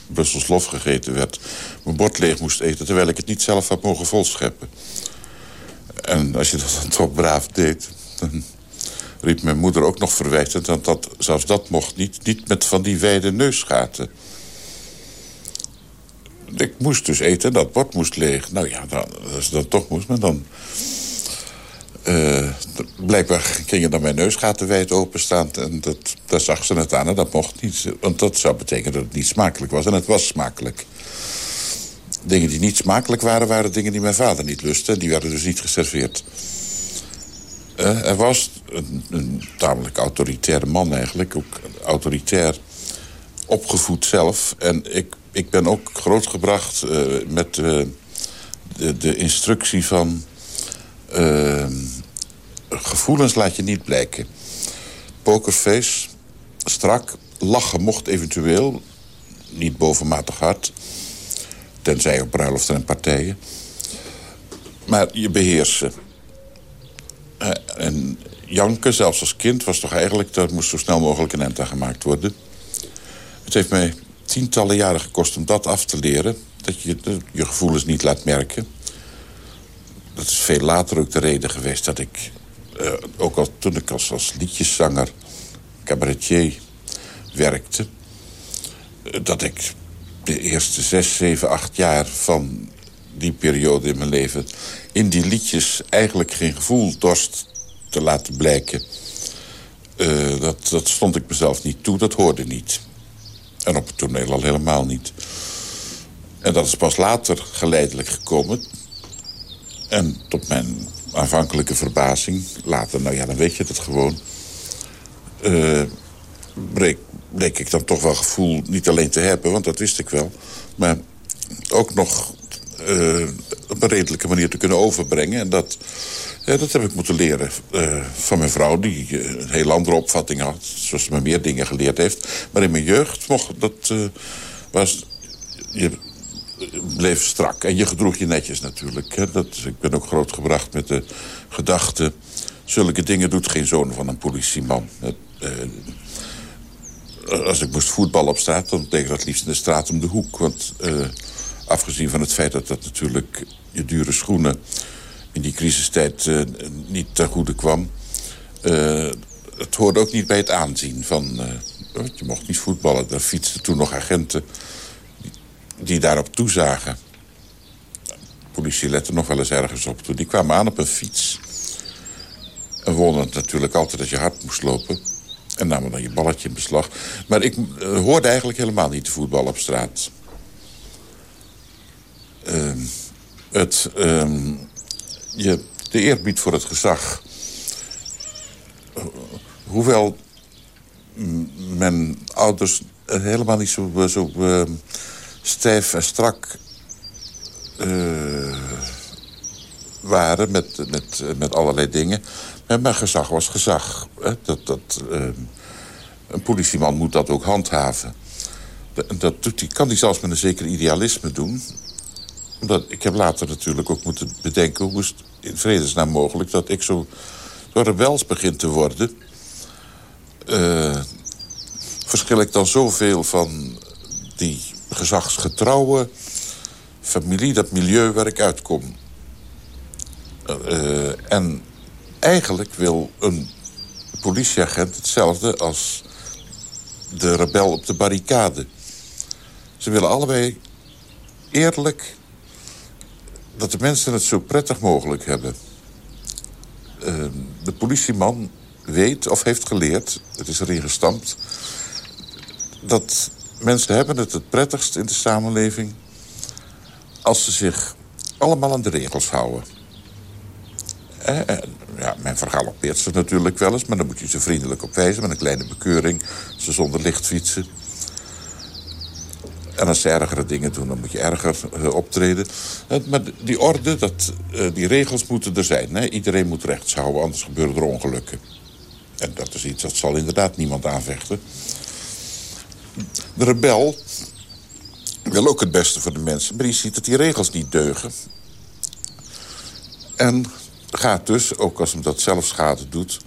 [SPEAKER 15] Brussels lof gegeten werd... mijn bord leeg moest eten, terwijl ik het niet zelf had mogen volscheppen. En als je dat dan toch braaf deed... dan riep mijn moeder ook nog verwijtend... dat, dat zelfs dat mocht niet, niet met van die wijde neusgaten. Ik moest dus eten en dat bord moest leeg. Nou ja, dan, als dat toch moest, maar dan uh, blijkbaar gingen dan mijn neusgaten wijd openstaan. En dat, daar zag ze het aan en dat mocht niet. Want dat zou betekenen dat het niet smakelijk was. En het was smakelijk. Dingen die niet smakelijk waren, waren dingen die mijn vader niet lustte. En die werden dus niet geserveerd. Uh, er was een, tamelijk autoritaire man eigenlijk. Ook autoritair opgevoed zelf. En ik, ik ben ook grootgebracht uh, met de, de instructie van gevoelens laat je niet blijken. Pokerface, strak, lachen mocht eventueel. Niet bovenmatig hard. Tenzij op bruiloften en partijen. Maar je beheersen. Uh, en janken, zelfs als kind, was toch eigenlijk... dat moest zo snel mogelijk een aan gemaakt worden. Het heeft mij tientallen jaren gekost om dat af te leren. Dat je je gevoelens niet laat merken dat is veel later ook de reden geweest dat ik... Uh, ook al toen ik als, liedjeszanger, cabaretier werkte... Uh, dat ik de eerste zes, zeven, acht jaar van die periode in mijn leven... in die liedjes eigenlijk geen gevoel dorst te laten blijken. Uh, dat, dat stond ik mezelf niet toe, dat hoorde niet. En op het toneel al helemaal niet. En dat is pas later geleidelijk gekomen en tot mijn aanvankelijke verbazing, later, nou ja, dan weet je het gewoon... Uh, bleek ik dan toch wel gevoel niet alleen te hebben, want dat wist ik wel. Maar ook nog uh, op een redelijke manier te kunnen overbrengen. En dat, dat heb ik moeten leren uh, van mijn vrouw, die een heel andere opvatting had. Zoals ze me meer dingen geleerd heeft. Maar in mijn jeugd mocht dat was... Je bleef strak en je gedroeg je netjes natuurlijk. Hè. Dat, ik ben ook grootgebracht met de gedachte... zulke dingen doet geen zoon van een politieman. Dat, als ik moest voetballen op straat, dan deed ik dat liefst in de straat om de hoek. Want uh, afgezien van het feit dat dat natuurlijk je dure schoenen... in die crisistijd uh, niet ten goede kwam... Het hoorde ook niet bij het aanzien van... je mocht niet voetballen. Daar fietsten toen nog agenten die, daarop toezagen. De politie lette nog wel eens ergens op. Toen die kwamen aan op een fiets... en wonnen natuurlijk altijd dat je hard moest lopen... En namen dan je balletje in beslag. Maar ik uh, hoorde eigenlijk helemaal niet te voetbal op straat. Uh, het, uh, je, de eerbied voor het gezag. hoewel mijn ouders helemaal niet zo, zo ehm, stijf en strak eh, waren met, met, met allerlei dingen. Maar gezag was gezag. Hè? Dat, dat, uh, een politieman moet dat ook handhaven. Dat doet hij, kan hij zelfs met een zeker idealisme doen. Omdat, ik heb later natuurlijk ook moeten bedenken... hoe is het in vredesnaam mogelijk dat ik zo, zo rebels begin te worden... Uh, verschil ik dan zoveel van die gezagsgetrouwe familie... dat milieu waar ik uitkom. Uh, en eigenlijk wil een politieagent hetzelfde als de rebel op de barricade. Ze willen allebei eerlijk dat de mensen het zo prettig mogelijk hebben. Uh, de politieman weet of heeft geleerd, het is erin gestampt... dat mensen hebben het het prettigst in de samenleving... als ze zich allemaal aan de regels houden. Eh, ja, mijn verhaal oppeert ze natuurlijk wel eens... maar dan moet je ze vriendelijk op wijzen met een kleine bekeuring. Ze zonder licht fietsen. En als ze ergere dingen doen, dan moet je erger uh, optreden. Maar die orde, dat, die regels moeten er zijn. Iedereen moet rechts houden, anders gebeuren er ongelukken. En dat is iets dat zal inderdaad niemand aanvechten. De rebel wil ook het beste voor de mensen... maar die ziet dat die regels niet deugen. En gaat dus, ook als hem dat zelf schade doet...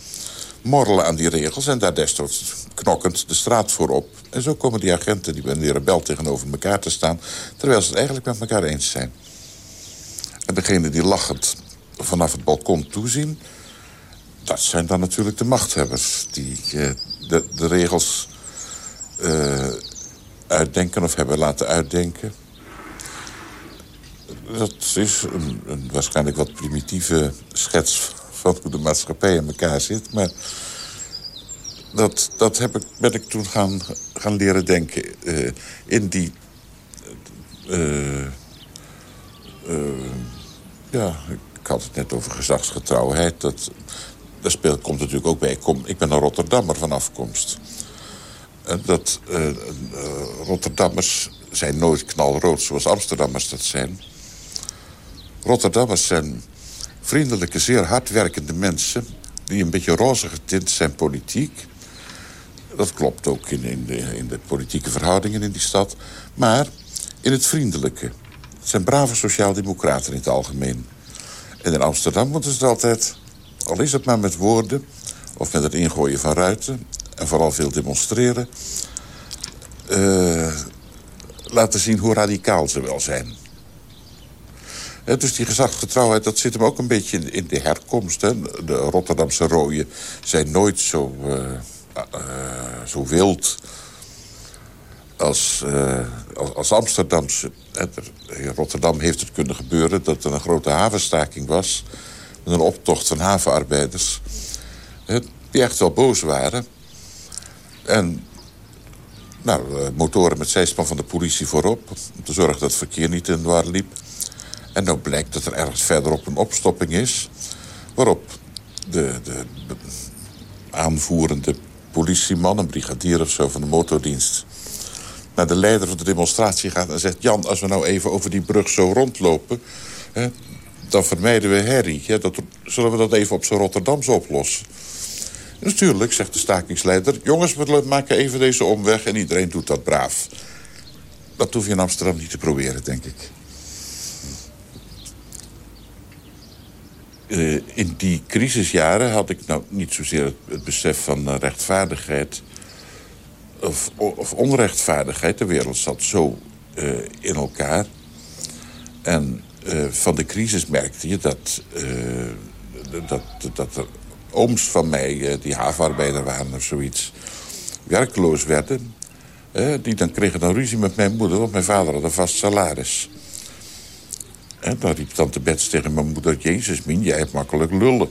[SPEAKER 15] morrelen aan die regels en daar desnoods knokkend de straat voor op. En zo komen die agenten die bij de rebel tegenover elkaar te staan... terwijl ze het eigenlijk met elkaar eens zijn. En degene die lachend vanaf het balkon toezien... dat zijn dan natuurlijk de machthebbers... die uh, de, de, regels uh, uitdenken of hebben laten uitdenken dat is een, waarschijnlijk wat primitieve schets van hoe de maatschappij in elkaar zit. Maar dat, dat heb ik, ben ik toen gaan, gaan leren denken uh, in die... Uh, ja, ik had het net over gezagsgetrouwheid. Dat, daar speelt, komt natuurlijk ook bij. Ik, kom, ik ben een Rotterdammer van afkomst. Dat Rotterdammers zijn nooit knalrood zoals Amsterdammers dat zijn... Rotterdammers zijn vriendelijke, zeer hardwerkende mensen... die een beetje roze getint zijn politiek. Dat klopt ook in, in, de, in de politieke verhoudingen in die stad. Maar in het vriendelijke. Het zijn brave sociaaldemocraten in het algemeen. En in Amsterdam moeten ze het altijd, al is het maar met woorden... of met het ingooien van ruiten en vooral veel demonstreren... Uh, laten zien hoe radicaal ze wel zijn dus die gezagsgetrouwheid, dat zit hem ook een beetje in, in de herkomst. De Rotterdamse rooien zijn nooit zo, uh, uh, zo wild als, als, als, Amsterdamse. In Rotterdam heeft het kunnen gebeuren dat er een grote havenstaking was... met een optocht van havenarbeiders... die echt wel boos waren. En nou, motoren met zijspan van de politie voorop... om te zorgen dat het verkeer niet in de war liep... En nou blijkt dat er ergens verderop een opstopping is... waarop de, de, de aanvoerende politieman, een brigadier of zo van de motordienst... naar de leider van de demonstratie gaat en zegt... Jan, als we nou even over die brug zo rondlopen... Hè, dan vermijden we herrie. Dat, zullen we dat even op zijn Rotterdams oplossen? Natuurlijk, zegt de stakingsleider... jongens, we maken even deze omweg en iedereen doet dat braaf. Dat hoef je in Amsterdam niet te proberen, denk ik. Uh, in die crisisjaren had ik nou niet zozeer het, het besef van uh, rechtvaardigheid... Of, of, onrechtvaardigheid. De wereld zat zo uh, in elkaar. En van de crisis merkte je dat, dat, dat er ooms van mij, die havenarbeider waren of zoiets... werkloos werden. die dan kregen dan ruzie met mijn moeder, want mijn vader had een vast salaris... En dan riep tante Bets tegen mijn moeder... Jezus, Min, jij hebt makkelijk lullen.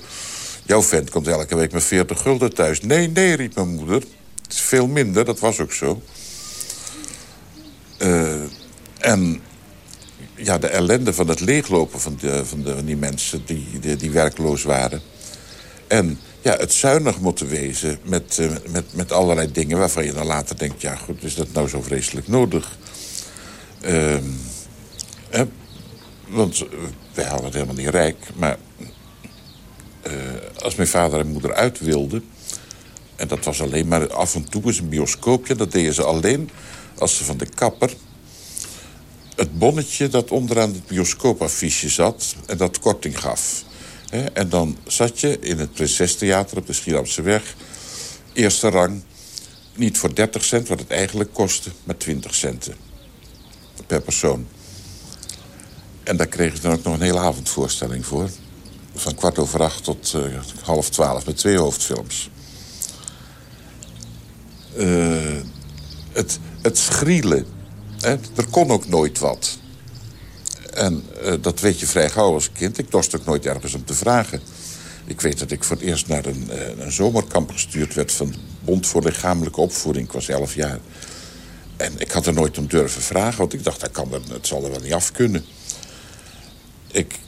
[SPEAKER 15] Jouw vent komt elke week met 40 gulden thuis. Nee, nee, riep mijn moeder. Het is veel minder, dat was ook zo. Uh, en ja, de ellende van het leeglopen van, de, van, die mensen die, die, werkloos waren. En ja, het zuinig moeten wezen met, uh, met, met allerlei dingen... waarvan je dan later denkt, ja goed, is dat nou zo vreselijk nodig? Uh, want eh, wij hadden het helemaal niet rijk. Maar uh, als mijn vader en moeder uit wilden... en dat was alleen maar af en toe eens een bioscoopje... dat deden ze alleen als ze van de kapper... het bonnetje dat onderaan het bioscoopaffiche zat... en dat korting gaf. En dan zat je in het Prinsestheater op de Schieramse weg... eerste rang, niet voor 30 cent, wat het eigenlijk kostte... maar 20 centen per persoon. En daar kregen ze dan ook nog een hele avondvoorstelling voor. Van kwart over acht tot uh, half twaalf met twee hoofdfilms. Uh, het, het schrielen. Hè? Er kon ook nooit wat. En uh, dat weet je vrij gauw als kind. Ik dorst ook nooit ergens om te vragen. Ik weet dat ik voor het eerst naar een, een zomerkamp gestuurd werd... van de Bond voor Lichamelijke Opvoeding. Ik was elf jaar. En ik had er nooit om durven vragen, want ik dacht, dat kan er, het zal er wel niet af kunnen ik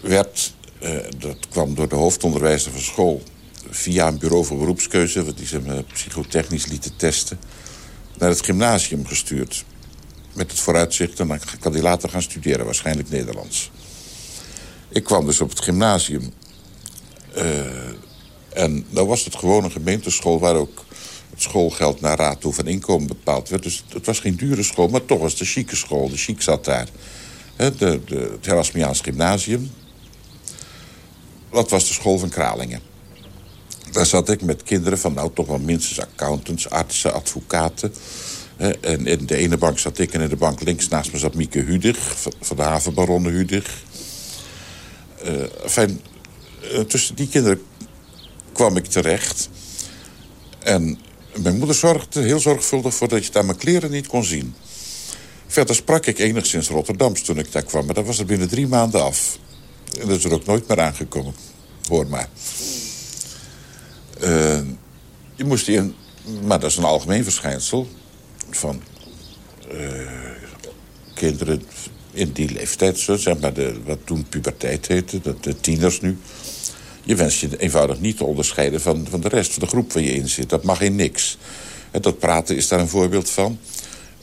[SPEAKER 15] werd, uh, dat kwam door de hoofdonderwijzer van school... via een bureau voor beroepskeuze, wat die ze me psychotechnisch lieten testen... naar het gymnasium gestuurd. Met het vooruitzicht, dan kan hij later gaan studeren, waarschijnlijk Nederlands. Ik kwam dus op het gymnasium. Uh, en nou was het gewoon een gemeenteschool... waar ook het schoolgeld naar raad toe van inkomen bepaald werd. Dus het was geen dure school, maar toch was de chique school. De chic zat daar de, de, het Erasmiaans Gymnasium. Dat was de school van Kralingen. Daar zat ik met kinderen van nou toch wel minstens accountants, artsen, advocaten. En in de ene bank zat ik en in de bank links naast me zat Mieke Hudig... van de havenbaronnen Hudig. Uh, enfin, uh, tussen die kinderen kwam ik terecht. En mijn moeder zorgde heel zorgvuldig voor dat je daar mijn kleren niet kon zien. Verder sprak ik enigszins Rotterdams toen ik daar kwam. Maar dat was er binnen drie maanden af. En dat is er ook nooit meer aangekomen. Hoor maar. Uh, je moest in... Maar dat is een algemeen verschijnsel. Van uh, kinderen in die leeftijd, zeg maar, de, wat toen puberteit heette, dat de tieners nu. Je wenst je eenvoudig niet te onderscheiden van, van de rest van de groep waar je in zit. Dat mag in niks. En dat praten is daar een voorbeeld van.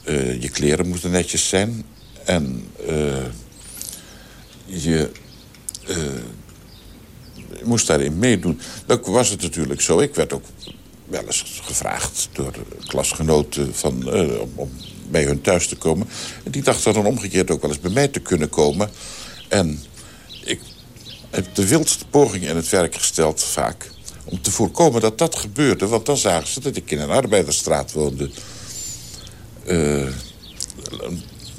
[SPEAKER 15] Uh, je kleren moeten netjes zijn. En uh, je, uh, je, moest daarin meedoen. Dan was het natuurlijk zo. Ik werd ook wel eens gevraagd door klasgenoten van, om, om, bij hun thuis te komen. En die dachten dan omgekeerd ook wel eens bij mij te kunnen komen. En ik heb de wildste pogingen in het werk gesteld vaak... om te voorkomen dat dat gebeurde. Want dan zagen ze dat ik in een arbeidersstraat woonde... Uh,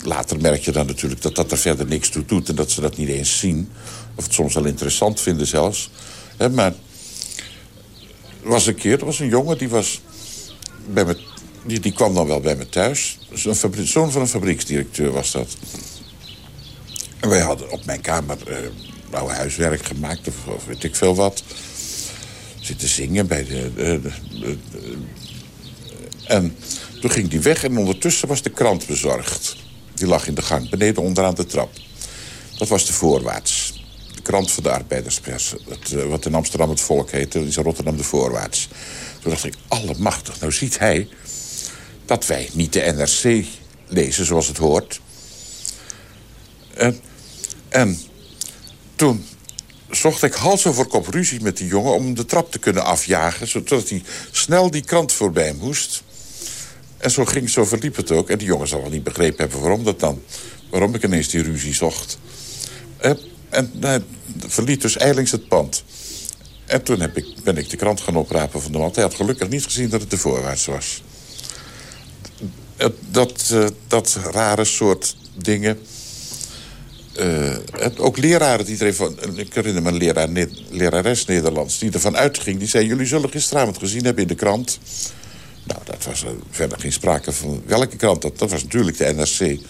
[SPEAKER 15] later merk je dan natuurlijk dat dat er verder niks toe doet... en dat ze dat niet eens zien. Of het soms wel interessant vinden zelfs. Maar was een keer, er was een jongen die was bij me... Die, die kwam dan wel bij me thuis. Zo'n zoon van een fabrieksdirecteur was dat. En wij hadden op mijn kamer uh, huiswerk gemaakt, of, weet ik veel wat. Zitten zingen bij de, de en toen ging die weg en ondertussen was de krant bezorgd. Die lag in de gang, beneden onderaan de trap. Dat was de voorwaarts. Krant van de arbeiderspers. Het, eh, wat in Amsterdam het volk heette, is in Rotterdam de voorwaarts. Toen dacht ik, allemachtig, nou ziet hij dat wij niet de NRC lezen zoals het hoort. En, en toen zocht ik hals over kop ruzie met die jongen... om de trap te kunnen afjagen... zodat hij snel die krant voorbij moest. En zo, ging, zo verliep het ook. En die jongen zal wel niet begrepen hebben waarom dat dan. Waarom ik ineens die ruzie zocht. En hij verliet dus eilings het pand. En toen heb ik, ben ik de krant gaan oprapen van de man. Hij had gelukkig niet gezien dat het de voorwaarts was. Dat, uh, dat rare soort dingen... Uh, ook leraren die er even... Ik herinner me een lerares Nederlands... die ervan uitging. Die zei, jullie zullen gisteravond gezien hebben in de krant... Nou, dat was uh, verder geen sprake van welke krant. Dat, dat was natuurlijk de NRC.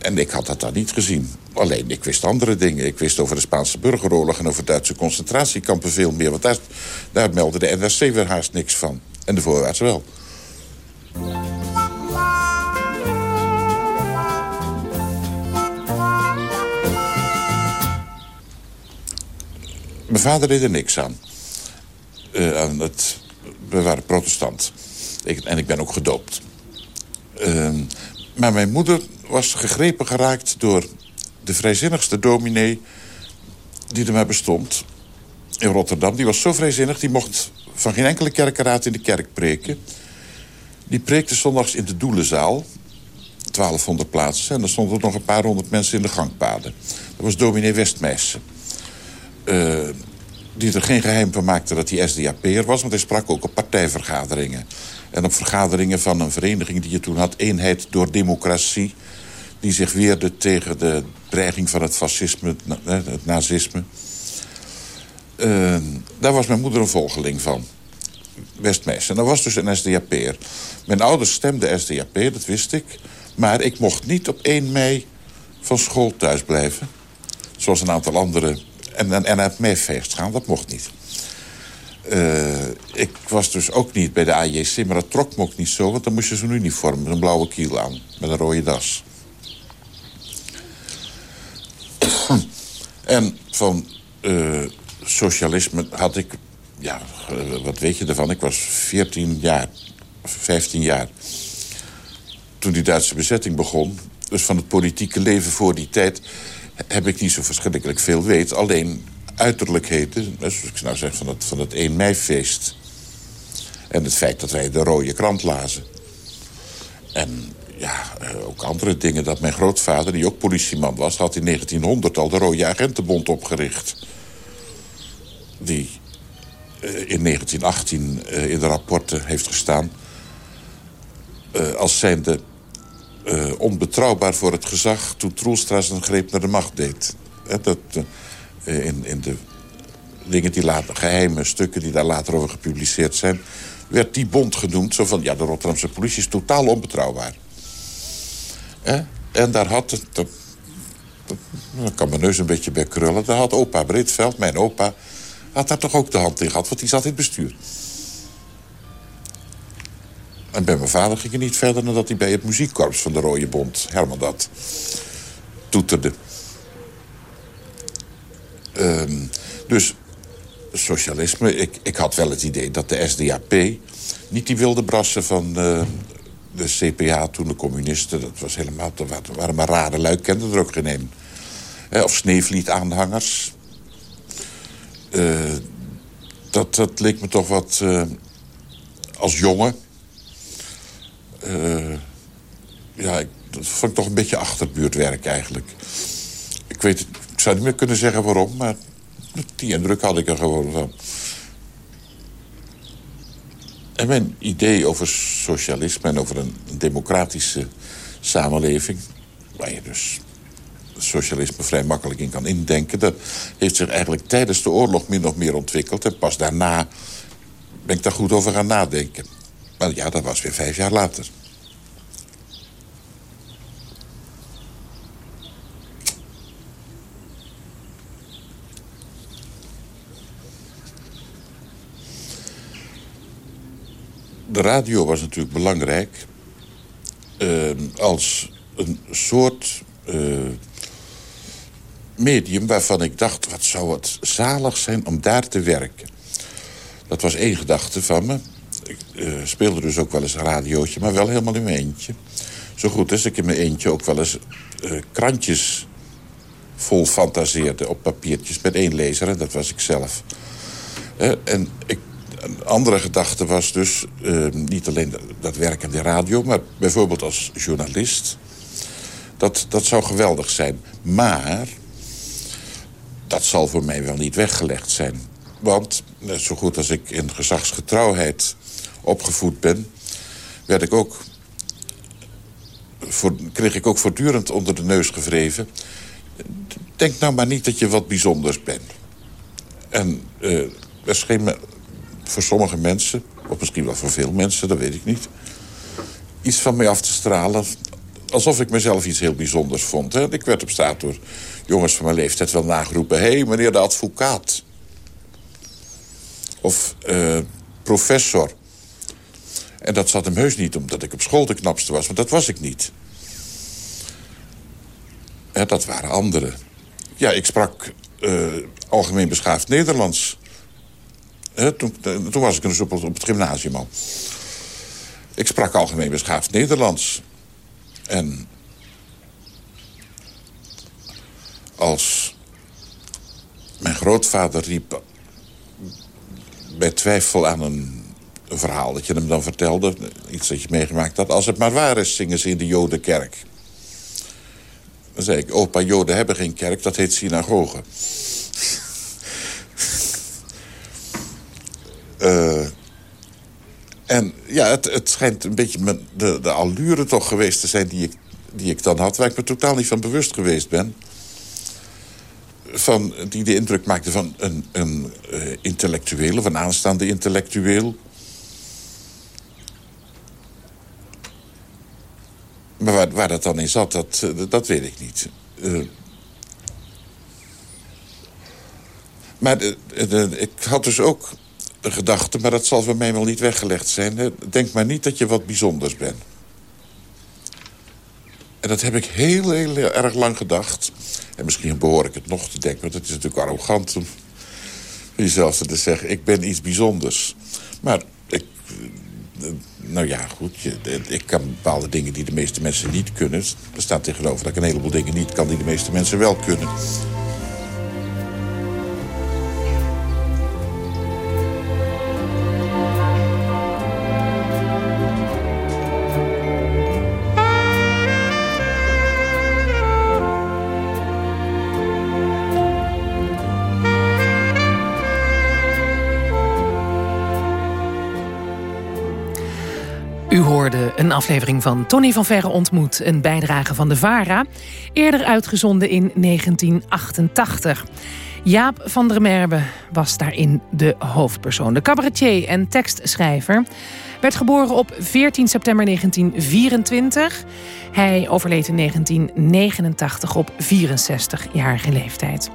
[SPEAKER 15] En ik had dat dan niet gezien. Alleen, ik wist andere dingen. Ik wist over de Spaanse burgeroorlog en over Duitse concentratiekampen veel meer. Want daar, daar meldde de NRC weer haast niks van. En de voorwaarts wel. Mijn vader deed er niks aan. Uh, aan het, we waren protestant. Ik, en ik ben ook gedoopt. Uh, maar mijn moeder was gegrepen geraakt door de vrijzinnigste dominee die er maar bestond in Rotterdam. Die was zo vrijzinnig, die mocht van geen enkele kerkenraad in de kerk preken. Die preekte zondags in de Doelenzaal, 1200 plaatsen. En er stonden nog een paar honderd mensen in de gangpaden. Dat was dominee Westmeissen. Uh, die er geen geheim van maakte dat hij SDAP'er was... want hij sprak ook op partijvergaderingen. En op vergaderingen van een vereniging die je toen had... Eenheid door Democratie... die zich weerde tegen de dreiging van het fascisme, het nazisme. Uh, daar was mijn moeder een volgeling van. Westmeis. En dat was dus een SDAP'er. Mijn ouders stemden SDAP, dat wist ik. Maar ik mocht niet op 1 mei van school thuis blijven. Zoals een aantal anderen. En, en, en naar het meefeest gaan, dat mocht niet. Uh, ik was dus ook niet bij de AJC, maar dat trok me ook niet zo... want dan moest je zo'n uniform met een blauwe kiel aan, met een rode das. En van uh, socialisme had ik... Ja, uh, wat weet je ervan? Ik was 14 jaar, 15 jaar... toen die Duitse bezetting begon. Dus van het politieke leven voor die tijd... heb ik niet zo verschrikkelijk veel weet. Alleen uiterlijkheden, zoals ik nou zeg, van het, van het 1 mei-feest. En het feit dat wij de rode krant lazen. En ja, eh, ook andere dingen. Dat mijn grootvader, die ook politieman was... had in 1900 al de Rode Agentenbond opgericht. Die uh, in 1918 uh, in de rapporten heeft gestaan... Als zijnde onbetrouwbaar voor het gezag... toen Troelstra zijn greep naar de macht deed. dat, in, in de dingen die later, geheime stukken die daar later over gepubliceerd zijn... werd die bond genoemd, zo van, ja, de Rotterdamse politie is totaal onbetrouwbaar. En daar had het... Dat, kan mijn neus een beetje bij krullen. Daar had opa Britveld, mijn opa... had daar toch ook de hand in gehad, want die zat in het bestuur. En bij mijn vader ging het niet verder... dan dat hij bij het muziekkorps van de Rode Bond, Herman dat, toeterde. Um, dus socialisme, ik, ik had wel het idee dat de SDAP... niet die wilde brassen van uh, de CPA toen de communisten... dat was helemaal, dat waren maar rare lui, kenden er ook geen een. Eh, of Sneevliet-aanhangers. Uh, dat, dat leek me toch wat... Uh, als jongen... ja, ik, dat vond ik toch een beetje achterbuurtwerk eigenlijk. Ik weet ik zou niet meer kunnen zeggen waarom, maar die indruk had ik er gewoon van. En mijn idee over socialisme en over een, democratische samenleving... waar je dus socialisme vrij makkelijk in kan indenken... dat heeft zich eigenlijk tijdens de oorlog min of meer ontwikkeld. En pas daarna ben ik daar goed over gaan nadenken. Maar ja, dat was weer vijf jaar later. De radio was natuurlijk belangrijk... Uh, als een soort uh, medium waarvan ik dacht... wat zou het zalig zijn om daar te werken. Dat was één gedachte van me. Ik uh, speelde dus ook wel eens een radiootje, maar wel helemaal in mijn eentje. Zo goed als ik in mijn eentje ook wel eens uh, krantjes vol fantaseerde op papiertjes met één lezer. En dat was ik zelf. En ik, een andere gedachte was dus niet alleen dat werk aan de radio... maar bijvoorbeeld als journalist. Dat, dat zou geweldig zijn. Maar dat zal voor mij wel niet weggelegd zijn. Want net zo goed als ik in gezagsgetrouwheid opgevoed ben... werd ik ook, kreeg ik ook voortdurend onder de neus gevreven... denk nou maar niet dat je wat bijzonders bent. En uh, er scheen me voor sommige mensen... of misschien wel voor veel mensen, dat weet ik niet... iets van mij af te stralen alsof ik mezelf iets heel bijzonders vond. Hè. Ik werd op straat door jongens van mijn leeftijd wel nageroepen... hé, hey, meneer de advocaat. Of uh, professor. En dat zat hem heus niet omdat ik op school de knapste was. Want dat was ik niet. Dat waren anderen. Ja, ik sprak uh, algemeen beschaafd Nederlands. Toen, toen, was ik dus op, op het gymnasium al. Ik sprak algemeen beschaafd Nederlands. En als mijn grootvader riep bij twijfel aan een, een, verhaal dat je hem dan vertelde... iets dat je meegemaakt had... als het maar waar is, zingen ze in de Jodenkerk. Dan zei ik, opa, Joden hebben geen kerk, dat heet synagoge. Uh, En ja, het, het schijnt een beetje de, de allure toch geweest te zijn die ik, die ik dan had... waar ik me totaal niet van bewust geweest ben. Van, die de indruk maakte van een, een uh, intellectueel of een aanstaande intellectueel. Maar waar, dat dan in zat, dat, uh, dat weet ik niet. Maar ik had dus ook een gedachte, maar dat zal voor mij wel niet weggelegd zijn. Denk maar niet dat je wat bijzonders bent. En dat heb ik heel, heel, erg lang gedacht. En misschien behoor ik het nog te denken, want het is natuurlijk arrogant om jezelf te zeggen... ik ben iets bijzonders. Maar ik, nou ja, goed, ik kan bepaalde dingen die de meeste mensen niet kunnen. Er staat tegenover dat ik een heleboel dingen niet kan die de meeste mensen wel kunnen.
[SPEAKER 3] Aflevering van Tony van Verre ontmoet, een bijdrage van de VARA... eerder uitgezonden in 1988. Jaap van der Merwe was daarin de hoofdpersoon. De cabaretier en tekstschrijver werd geboren op 14 september 1924. Hij overleed in 1989 op 64-jarige leeftijd.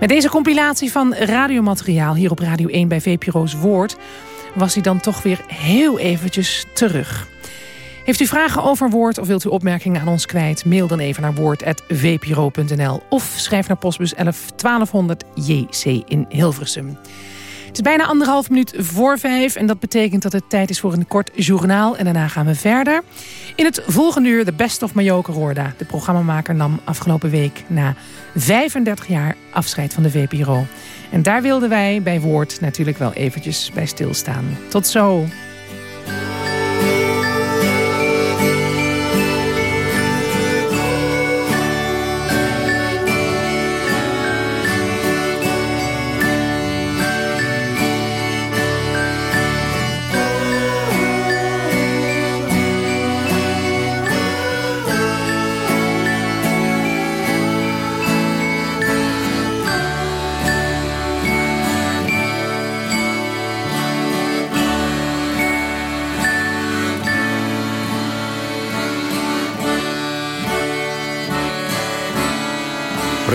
[SPEAKER 3] Met deze compilatie van radiomateriaal hier op Radio 1 bij VPRO's Woord... was hij dan toch weer heel eventjes terug... Heeft u vragen over Woord of wilt u opmerkingen aan ons kwijt? Mail dan even naar woord.vpro.nl of schrijf naar postbus 11 1200 JC in Hilversum. Het is bijna anderhalf minuut voor vijf en dat betekent dat het tijd is voor een kort journaal. En daarna gaan we verder. In het volgende uur de Best of Majoke Roorda. De programmamaker nam afgelopen week na 35 jaar afscheid van de VPRO. En daar wilden wij bij Woord natuurlijk wel eventjes bij stilstaan. Tot zo!